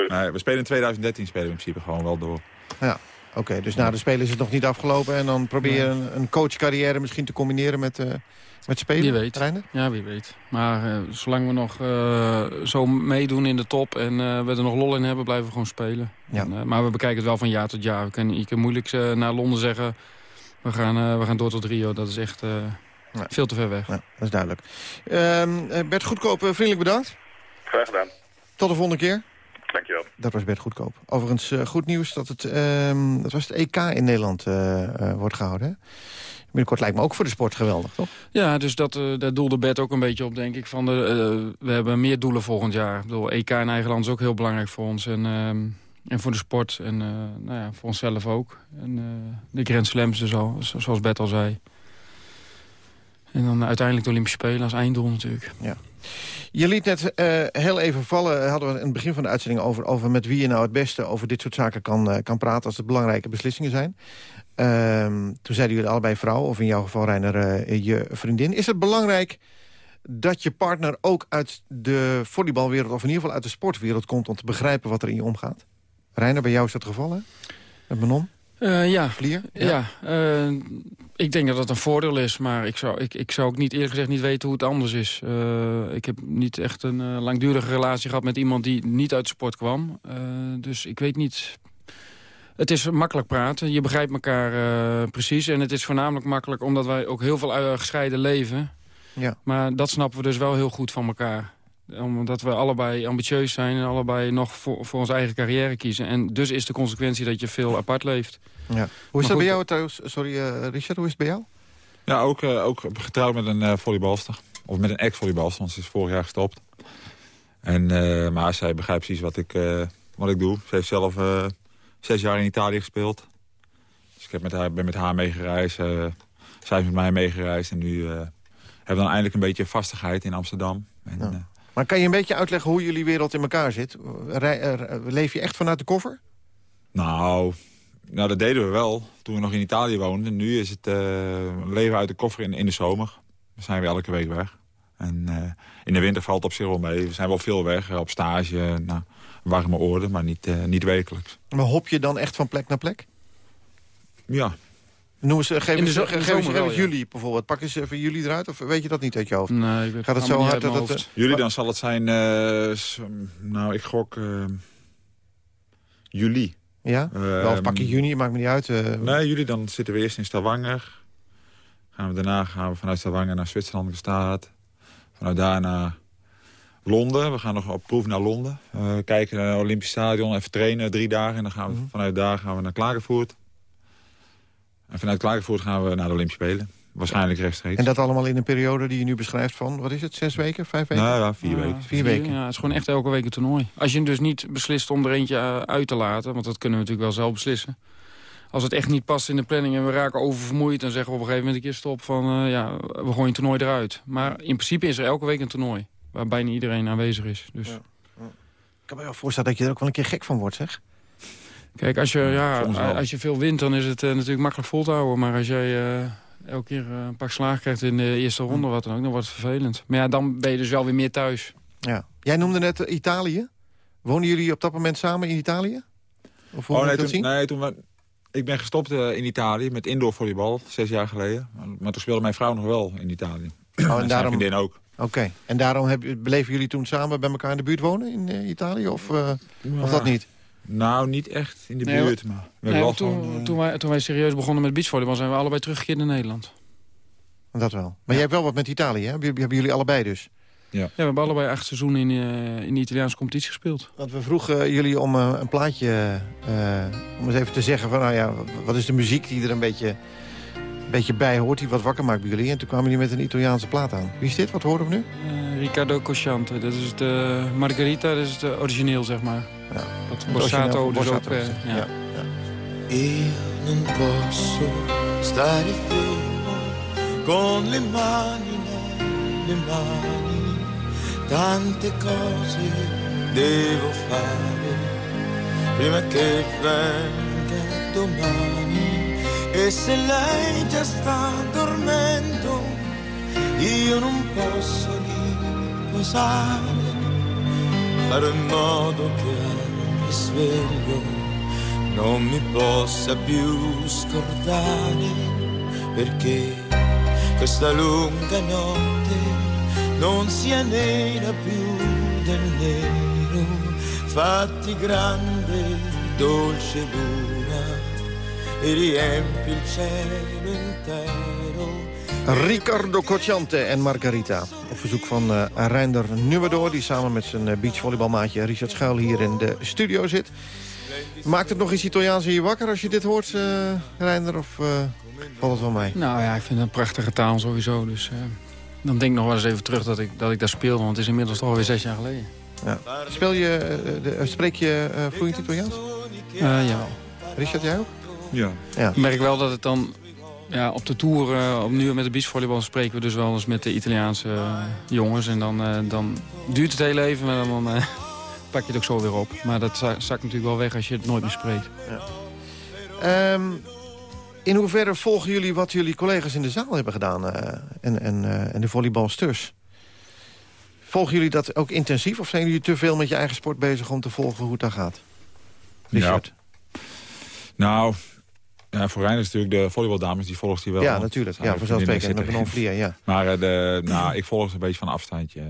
Nee, we spelen in 2013 spelen we in principe gewoon wel door. Ja, oké. dus na de Spelen is het nog niet afgelopen. En dan probeer je een, een coachcarrière misschien te combineren met, uh, met spelen? Wie weet. Ja, wie weet. Maar uh, zolang we nog uh, zo meedoen in de top en we er nog lol in hebben, blijven we gewoon spelen. Ja. En, maar we bekijken het wel van jaar tot jaar. We kunnen, je kan moeilijk naar Londen zeggen, we gaan, we gaan door tot Rio. Dat is echt veel te ver weg. Ja, dat is duidelijk. Ehm, Bert Goedkoop, vriendelijk bedankt. Graag gedaan. Tot de volgende keer. Dankjewel. Dat was Bert Goedkoop. Overigens uh, goed nieuws dat het, uh, dat was het EK in Nederland uh, wordt gehouden. Hè? Binnenkort lijkt me ook voor de sport geweldig, toch? Ja, dus dat, daar doelde Bert ook een beetje op, denk ik. Van de, we hebben meer doelen volgend jaar. Ik bedoel, EK in eigen land is ook heel belangrijk voor ons. En, ehm, en voor de sport. En nou ja, voor onszelf ook. En de Grand Slams dus al, zoals Bert al zei. En dan uiteindelijk de Olympische Spelen als einddoel natuurlijk. Ja. Je liet net uh, heel even vallen, hadden we in het begin van de uitzending over... over met wie je nou het beste over dit soort zaken kan, kan praten... als het belangrijke beslissingen zijn. Uh, toen zeiden jullie allebei vrouw, of in jouw geval Reiner je vriendin. Is het belangrijk dat je partner ook uit de volleybalwereld... of in ieder geval uit de sportwereld komt om te begrijpen wat er in je omgaat? Reiner, bij jou is dat geval? Met Manon? Uh, ja. Vlier? Ja, ja uh, ik denk dat dat een voordeel is. Maar ik zou, ik, ik zou ook niet eerlijk gezegd niet weten hoe het anders is. Uh, ik heb niet echt een langdurige relatie gehad met iemand die niet uit sport kwam. dus ik weet niet... Het is makkelijk praten. Je begrijpt elkaar precies. En het is voornamelijk makkelijk omdat wij ook heel veel gescheiden leven. Ja. Maar dat snappen we dus wel heel goed van elkaar omdat we allebei ambitieus zijn en allebei nog voor, voor onze eigen carrière kiezen. En dus is de consequentie dat je veel apart leeft. Ja. Hoe is dat bij jou trouwens? Sorry uh, Richard, hoe is het bij jou? Ja, ook, uh, ook getrouwd met een uh, volleybalster. Of met een ex-volleybalster, want ze is vorig jaar gestopt. En, maar zij begrijpt precies wat ik, wat ik doe. Ze heeft zelf zes jaar in Italië gespeeld. Dus ik heb met haar, ben met haar meegereisd. zij is met mij meegereisd. En nu hebben we dan eindelijk een beetje vastigheid in Amsterdam. En, ja. Maar kan je een beetje uitleggen hoe jullie wereld in elkaar zit? Leef je echt vanuit de koffer? Nou, nou, dat deden we wel toen we nog in Italië woonden. Nu is het uh, leven uit de koffer in, in de zomer. We zijn weer elke week weg. En uh, in de winter valt het op zich wel mee. We zijn wel veel weg, op stage, nou, warme oorden, maar niet, uh, niet wekelijks. Maar hop je dan echt van plek naar plek? Ja. Noem eens, geef eens, geef jullie bijvoorbeeld. Pak eens even jullie eruit, of weet je dat niet uit je hoofd? Nee, ik Gaat het zo hard dat het... Jullie, dan zal het zijn... nou, ik gok... juli. Ja? Uh, of pak je juni, maakt me niet uit. Uh... Nee, jullie dan zitten we eerst in Stavanger. Gaan we daarna gaan we vanuit Stavanger naar Zwitserland gestaat. Vanuit daar naar Londen. We gaan nog op proef naar Londen. Uh, kijken naar het Olympisch Stadion, even trainen, drie dagen. En dan gaan we, -hmm. vanuit daar gaan we naar Klagenvoort. En vanuit Klagenvoort gaan we naar de Olympische Spelen. Waarschijnlijk rechtstreeks. En dat allemaal in een periode die je nu beschrijft van, wat is het, zes weken, vijf weken? Nou ja, vier weken. Vier weken. Ja, het is gewoon echt elke week een toernooi. Als je dus niet beslist om er eentje uit te laten, want dat kunnen we natuurlijk wel zelf beslissen. Als het echt niet past in de planning en we raken oververmoeid... dan zeggen we op een gegeven moment een keer stop van, uh, ja, we gooien het toernooi eruit. Maar in principe is er elke week een toernooi, waar bijna iedereen aanwezig is. Dus. Ja. Ik kan me wel voorstellen dat je er ook wel een keer gek van wordt, zeg. Kijk, als je, ja, als je veel wint, dan is het natuurlijk makkelijk vol te houden. Maar als jij elke keer een pak slaag krijgt in de eerste ronde, wat dan ook, dan wordt het vervelend. Maar ja, dan ben je dus wel weer meer thuis. Ja. Jij noemde net Italië. Wonen jullie op dat moment samen in Italië? Of hoe oh, nee, toen, nee, toen we, ik ben gestopt uh, in Italië met indoorvolleybal, zes jaar geleden. Maar, toen speelde mijn vrouw nog wel in Italië. Oh, en, daarom... vriendin ook. Oké, en daarom heb, beleven jullie toen samen bij elkaar in de buurt wonen in uh, Italië? Of, uh, of dat niet? Nou, niet echt in de buurt. Maar we nee, toen, gewoon, toen, wij, toen wij serieus begonnen met beachvolleybal... zijn we allebei teruggekeerd naar Nederland. Dat wel. Maar jij hebt wel wat met Italië, hè? Hebben jullie allebei dus? Ja. ja, we hebben allebei acht seizoenen in, uh, in de Italiaanse competitie gespeeld. Want we vroegen jullie om uh, een plaatje, uh, om eens even te zeggen van, nou ja, wat is de muziek die er een beetje, beetje bij hoort, die wat wakker maakt bij jullie. En toen kwamen jullie met een Italiaanse plaat aan. Wie is dit? Wat horen we nu? Riccardo Cosciante, dat is de Margarita, dat is het origineel, zeg maar. Ja. Wat Borsato dus ook... ja. Ja. Io non posso stare fermo con le mani nelle mani tante cose devo fare prima che venga domani e se lei già sta dormendo io non posso riposare. Fare in modo che al risveglio non mi possa più scordare perché questa lunga notte non sia nera più del nero, fatti grande, dolce luna e riempi il cielo intero. Riccardo Cocciante en Margarita. Op verzoek van uh, Reinder Nummerdoor... die samen met zijn uh, beachvolleybalmaatje Richard Schuil hier in de studio zit. Maakt het nog iets Italiaans in je wakker als je dit hoort, uh, Reinder? Of valt het wel mee? Nou ja, ik vind het een prachtige taal sowieso. Dus dan denk ik nog wel eens even terug dat ik, dat ik daar speelde. Want het is inmiddels toch alweer zes jaar geleden. Ja. Speel je, eh, de, eh, spreek je uh, vloeiend Italiaans? Uh, jawel. Richard, jij ook? Ja. ja. Ik merk wel dat het dan... Ja, op de Tour, uh, opnieuw met de beachvolleybal spreken we dus wel eens met de Italiaanse jongens. En dan, dan duurt het heel even, maar dan pak je het ook zo weer op. Maar dat zakt natuurlijk wel weg als je het nooit meer spreekt. Ja. Ehm, in hoeverre volgen jullie wat jullie collega's in de zaal hebben gedaan... Uh, en, en, uh, en de volleybalsters? Volgen jullie dat ook intensief? Of zijn jullie te veel met je eigen sport bezig om te volgen hoe het daar gaat? Richard? Ja. Nou, ja, is natuurlijk de volleybaldames, die volgt hij wel. Ja, natuurlijk. Ja, vanzelfsprekend. En nog Vlier, ja. Maar uh, de, nou, ik volg ze een beetje van afstandje.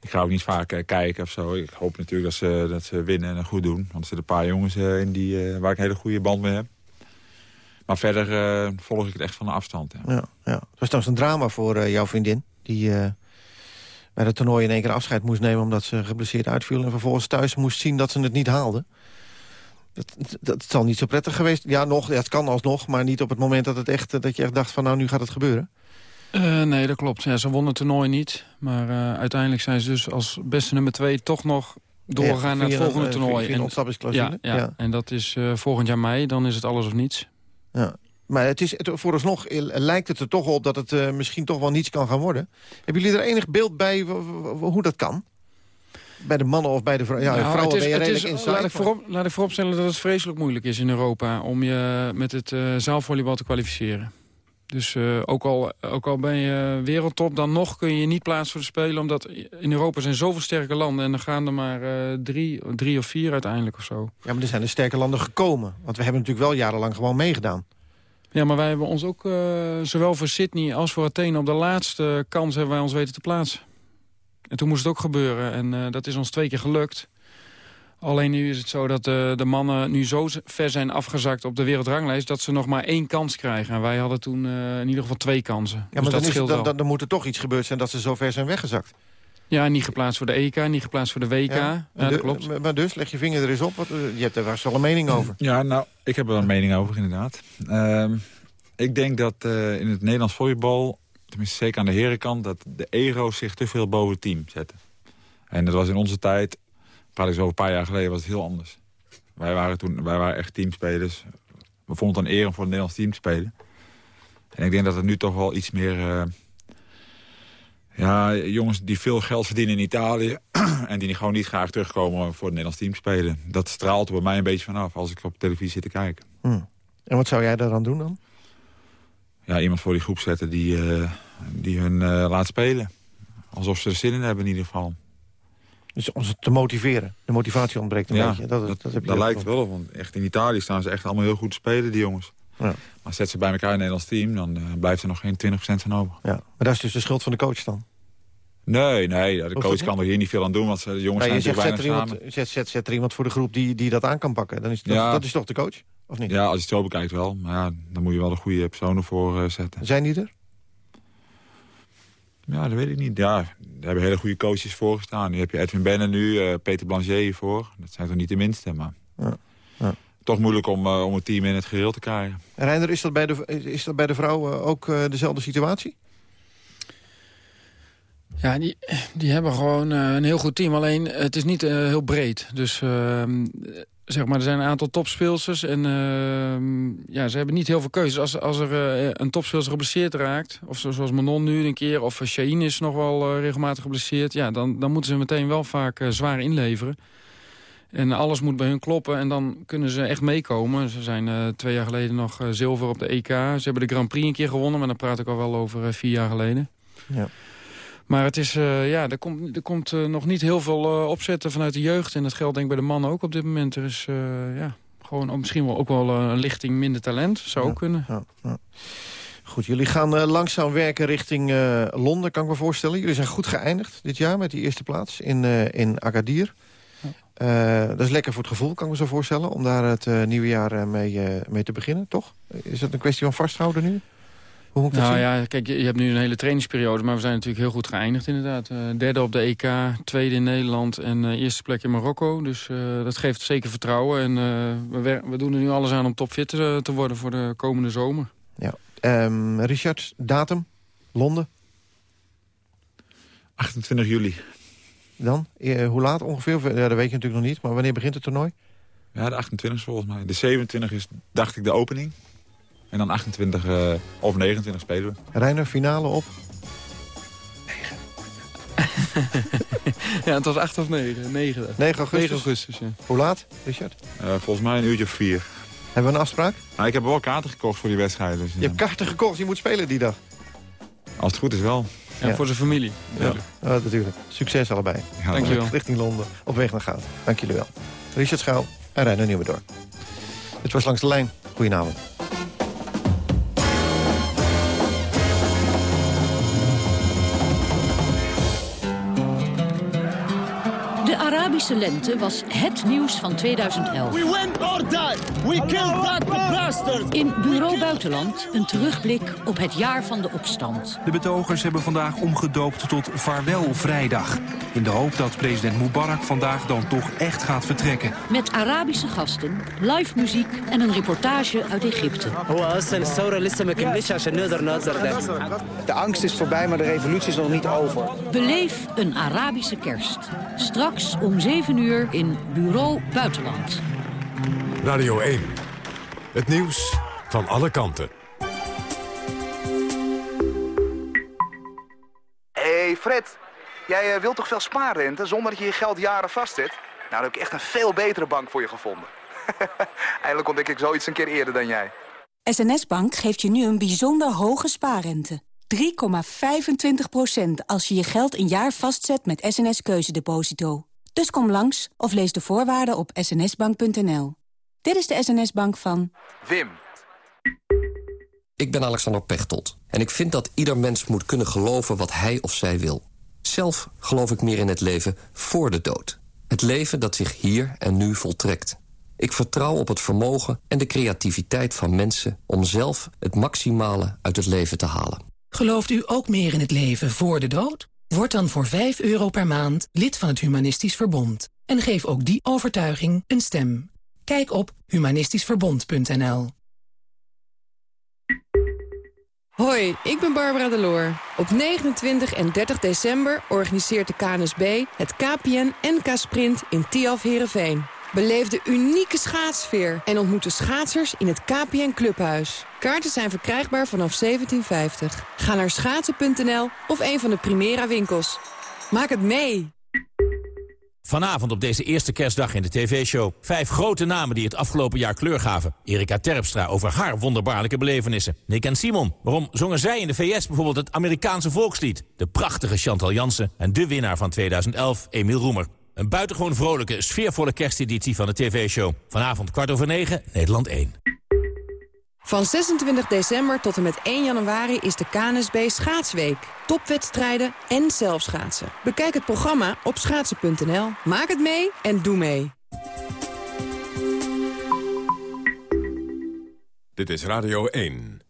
Ik ga ook niet vaak kijken of zo. Ik hoop natuurlijk dat ze, dat ze winnen en goed doen. Want er zitten een paar jongens in die, waar ik een hele goede band mee heb. Maar verder volg ik het echt van de afstand. Ja. Ja, ja. Het was trouwens een drama voor jouw vriendin. Die bij het toernooi in één keer afscheid moest nemen... omdat ze geblesseerd uitviel. En vervolgens thuis moest zien dat ze het niet haalde. Dat, dat, zal niet zo prettig geweest. Ja, nog, ja, het kan alsnog. Maar niet op het moment dat, het echt, dat je echt dacht van... nou, nu gaat het gebeuren. nee, dat klopt. Ja, ze wonnen het toernooi niet. Maar uiteindelijk zijn ze dus als beste nummer twee toch nog doorgaan naar het volgende toernooi. En, ja, ja, ja, en dat is volgend jaar mei. Dan is het alles of niets. Ja. Maar het is, het, vooralsnog lijkt het er toch op dat het misschien toch wel niets kan gaan worden. Hebben jullie er enig beeld bij hoe dat kan? Bij de mannen of bij de vrouwen? Ja, nou, vrouwen is, ben je redelijk inside. Laat ik, voorop, laat ik vooropstellen dat het vreselijk moeilijk is in Europa... om je met het uh, zaalvolleybal te kwalificeren. Dus uh, ook, al, ook al ben je wereldtop, dan nog kun je je niet plaatsen voor de Spelen... omdat in Europa zijn zoveel sterke landen... en dan gaan er maar uh, drie, drie of vier uiteindelijk of zo. Ja, maar er zijn de sterke landen gekomen. Want we hebben natuurlijk wel jarenlang gewoon meegedaan. Ja, maar wij hebben ons ook, uh, zowel voor Sydney als voor Athene... op de laatste kans hebben wij ons weten te plaatsen. En toen moest het ook gebeuren. En dat is ons twee keer gelukt. Alleen nu is het zo dat de, de, mannen nu zo ver zijn afgezakt op de wereldranglijst... dat ze nog maar één kans krijgen. En wij hadden toen uh, in ieder geval twee kansen. Ja, maar dus dan, dat is, dan, dan, dan, moet er toch iets gebeurd zijn dat ze zo ver zijn weggezakt. Ja, niet geplaatst voor de EK, niet geplaatst voor de WK. Ja, ja dat klopt. Maar dus, leg je vinger er eens op. Wat, je hebt er vast wel een mening over. Ja, nou, ik heb er een mening over, inderdaad. Uh, ik denk dat uh, in het Nederlands volleybal, tenminste zeker aan de herenkant... dat de ego's zich te veel boven het team zetten. En dat was in onze tijd praat ik zo een paar jaar geleden, was het heel anders. Wij waren toen wij waren echt teamspelers. We vonden het een eer om voor het Nederlands team te spelen. En ik denk dat het nu toch wel iets meer... Uh, Ja, jongens die veel geld verdienen in Italië... en die gewoon niet graag terugkomen voor het Nederlands team spelen. Dat straalt er bij mij een beetje vanaf als ik op televisie zit te kijken. Hmm. En wat zou jij daaraan doen dan? Ja, iemand voor die groep zetten die, uh, die hun uh, laat spelen. Alsof ze er zin in hebben in ieder geval. Dus om ze te motiveren. De motivatie ontbreekt een ja, beetje. Dat, dat, dat, heb je dat lijkt wel op. Want echt in Italië staan ze echt allemaal heel goed te spelen, die jongens. Ja. Maar zet ze bij elkaar in het Nederlands team, dan uh, blijft er nog geen 20% van over. Ja, maar dat is dus de schuld van de coach dan? Nee, nee de coach kan er hier niet veel aan doen, want de jongens ja, zijn zegt, bijna zet er, samen. iemand, zet, zet, zet er iemand voor de groep die, die dat aan kan pakken. Dan is dat, Ja. dat is toch de coach? Of niet? Ja, als je het zo bekijkt wel. Maar ja, dan moet je wel de goede personen voor uh, zetten. Zijn die er? Ja, dat weet ik niet. Ja, er hebben hele goede coaches voor gestaan. Nu heb je Edwin Benne nu, uh, Peter Blanchet hiervoor. Dat zijn toch niet de minste, maar... Ja. Ja. Toch moeilijk om, uh, om het team in het geheel te krijgen. En Reinder, is dat bij de, is dat bij de vrouw uh, ook dezelfde situatie? Ja, die, die hebben gewoon uh, een heel goed team. Alleen, het is niet uh, heel breed. Dus uh, zeg maar, er zijn een aantal topspeelsters. En ehm, ja, ze hebben niet heel veel keuzes. Als, als er eh, een topspeelster geblesseerd raakt... of zoals Manon nu een keer... of Shaheen is nog wel regelmatig geblesseerd... Ja, dan, dan moeten ze meteen wel vaak zwaar inleveren. En alles moet bij hun kloppen en dan kunnen ze echt meekomen. Ze zijn twee jaar geleden nog zilver op de EK. Ze hebben de Grand Prix een keer gewonnen... maar dan praat ik al wel over vier jaar geleden. Ja. Maar het is, uh, ja, er komt, er komt uh, nog niet heel veel uh, opzetten vanuit de jeugd. En dat geldt denk ik bij de mannen ook op dit moment. Er is ja, gewoon ook, misschien wel ook wel een lichting minder talent. Zou ja, ook kunnen. Ja, ja. Goed, jullie gaan langzaam werken richting Londen, kan ik me voorstellen. Jullie zijn goed geëindigd dit jaar met die eerste plaats in, in Agadir. dat is lekker voor het gevoel, kan ik me zo voorstellen... om daar het nieuwe jaar mee, mee te beginnen, toch? Is dat een kwestie van vasthouden nu? Hoe moet ik nou dat ja, kijk, je, je, hebt nu een hele trainingsperiode, maar we zijn natuurlijk heel goed geëindigd inderdaad. Uh, derde op de EK, tweede in Nederland en uh, eerste plek in Marokko. Dus uh, dat geeft zeker vertrouwen. En we, we, doen er nu alles aan om topfit te, te worden voor de komende zomer. Ja. Um, Richard, datum? Londen? 28 juli. Dan? hoe laat ongeveer? Ja, dat weet je natuurlijk nog niet, maar wanneer begint het toernooi? Ja, de 28 volgens mij. De 27 is, dacht ik, de opening. En dan 28 uh, of 29 spelen we. Reiner, finale op? 9. ja, het was 8 of 9. 9, 9 augustus? 9 augustus ja. Hoe laat, Richard? Uh, volgens mij een uurtje of vier. Hebben we een afspraak? Nou, ik heb wel kaarten gekocht voor die wedstrijd. Dus, je ja. hebt kaarten gekocht, je moet spelen die dag? Als het goed is wel. Ja. voor zijn familie. Ja, ja natuurlijk. Succes allebei. Ja, Dankjewel. Richting Londen, op weg naar Goud. Dank jullie wel. Richard Schouw en Reiner Nieuwendoor. Het was Langs de Lijn. Goedenavond. Arabische lente was het nieuws van 2011. We went or died. We killed that bastard. In Bureau Buitenland een terugblik op het jaar van de opstand. De betogers hebben vandaag omgedoopt tot Vaarwel Vrijdag. In de hoop dat president Mubarak vandaag dan toch echt gaat vertrekken. Met Arabische gasten, live muziek en een reportage uit Egypte. De angst is voorbij, maar de revolutie is nog niet over. Beleef een Arabische kerst. Straks om 7 uur in Bureau Buitenland. Radio 1. Het nieuws van alle kanten. hey Fred, jij uh, wilt toch veel spaarrente zonder dat je je geld jaren vastzet? Nou, dan heb ik echt een veel betere bank voor je gevonden. Eindelijk ontdek ik zoiets een keer eerder dan jij. SNS Bank geeft je nu een bijzonder hoge spaarrente. 3,25% als je je geld een jaar vastzet met SNS Keuzedeposito. Dus kom langs of lees de voorwaarden op snsbank.nl. Dit is de SNS Bank van... Wim. Ik ben Alexander Pechtold. En ik vind dat ieder mens moet kunnen geloven wat hij of zij wil. Zelf geloof ik meer in het leven voor de dood. Het leven dat zich hier en nu voltrekt. Ik vertrouw op het vermogen en de creativiteit van mensen... om zelf het maximale uit het leven te halen. Gelooft u ook meer in het leven voor de dood? Word dan voor 5 euro per maand lid van het Humanistisch Verbond. En geef ook die overtuiging een stem. Kijk op humanistischverbond.nl Hoi, ik ben Barbara Deloor. Op 29 en 30 december organiseert de KNSB het KPN NK Sprint in Tiaf Herenveen. Beleef de unieke schaatsfeer en ontmoet de schaatsers in het KPN Clubhuis. Kaarten zijn verkrijgbaar vanaf 1750. Ga naar schaatsen.nl of een van de Primera winkels. Maak het mee! Vanavond op deze eerste kerstdag in de tv-show. Vijf grote namen die het afgelopen jaar kleur gaven. Erika Terpstra over haar wonderbaarlijke belevenissen. Nick en Simon. Waarom zongen zij in de VS bijvoorbeeld het Amerikaanse volkslied? De prachtige Chantal Jansen en de winnaar van 2011, Emiel Roemer. Een buitengewoon vrolijke, sfeervolle kersteditie van de tv-show. Vanavond kwart over negen, Nederland 1. Van 26 december tot en met 1 januari is de KNSB Schaatsweek. Topwedstrijden en zelfschaatsen. Bekijk het programma op schaatsen.nl. Maak het mee en doe mee. Dit is Radio 1.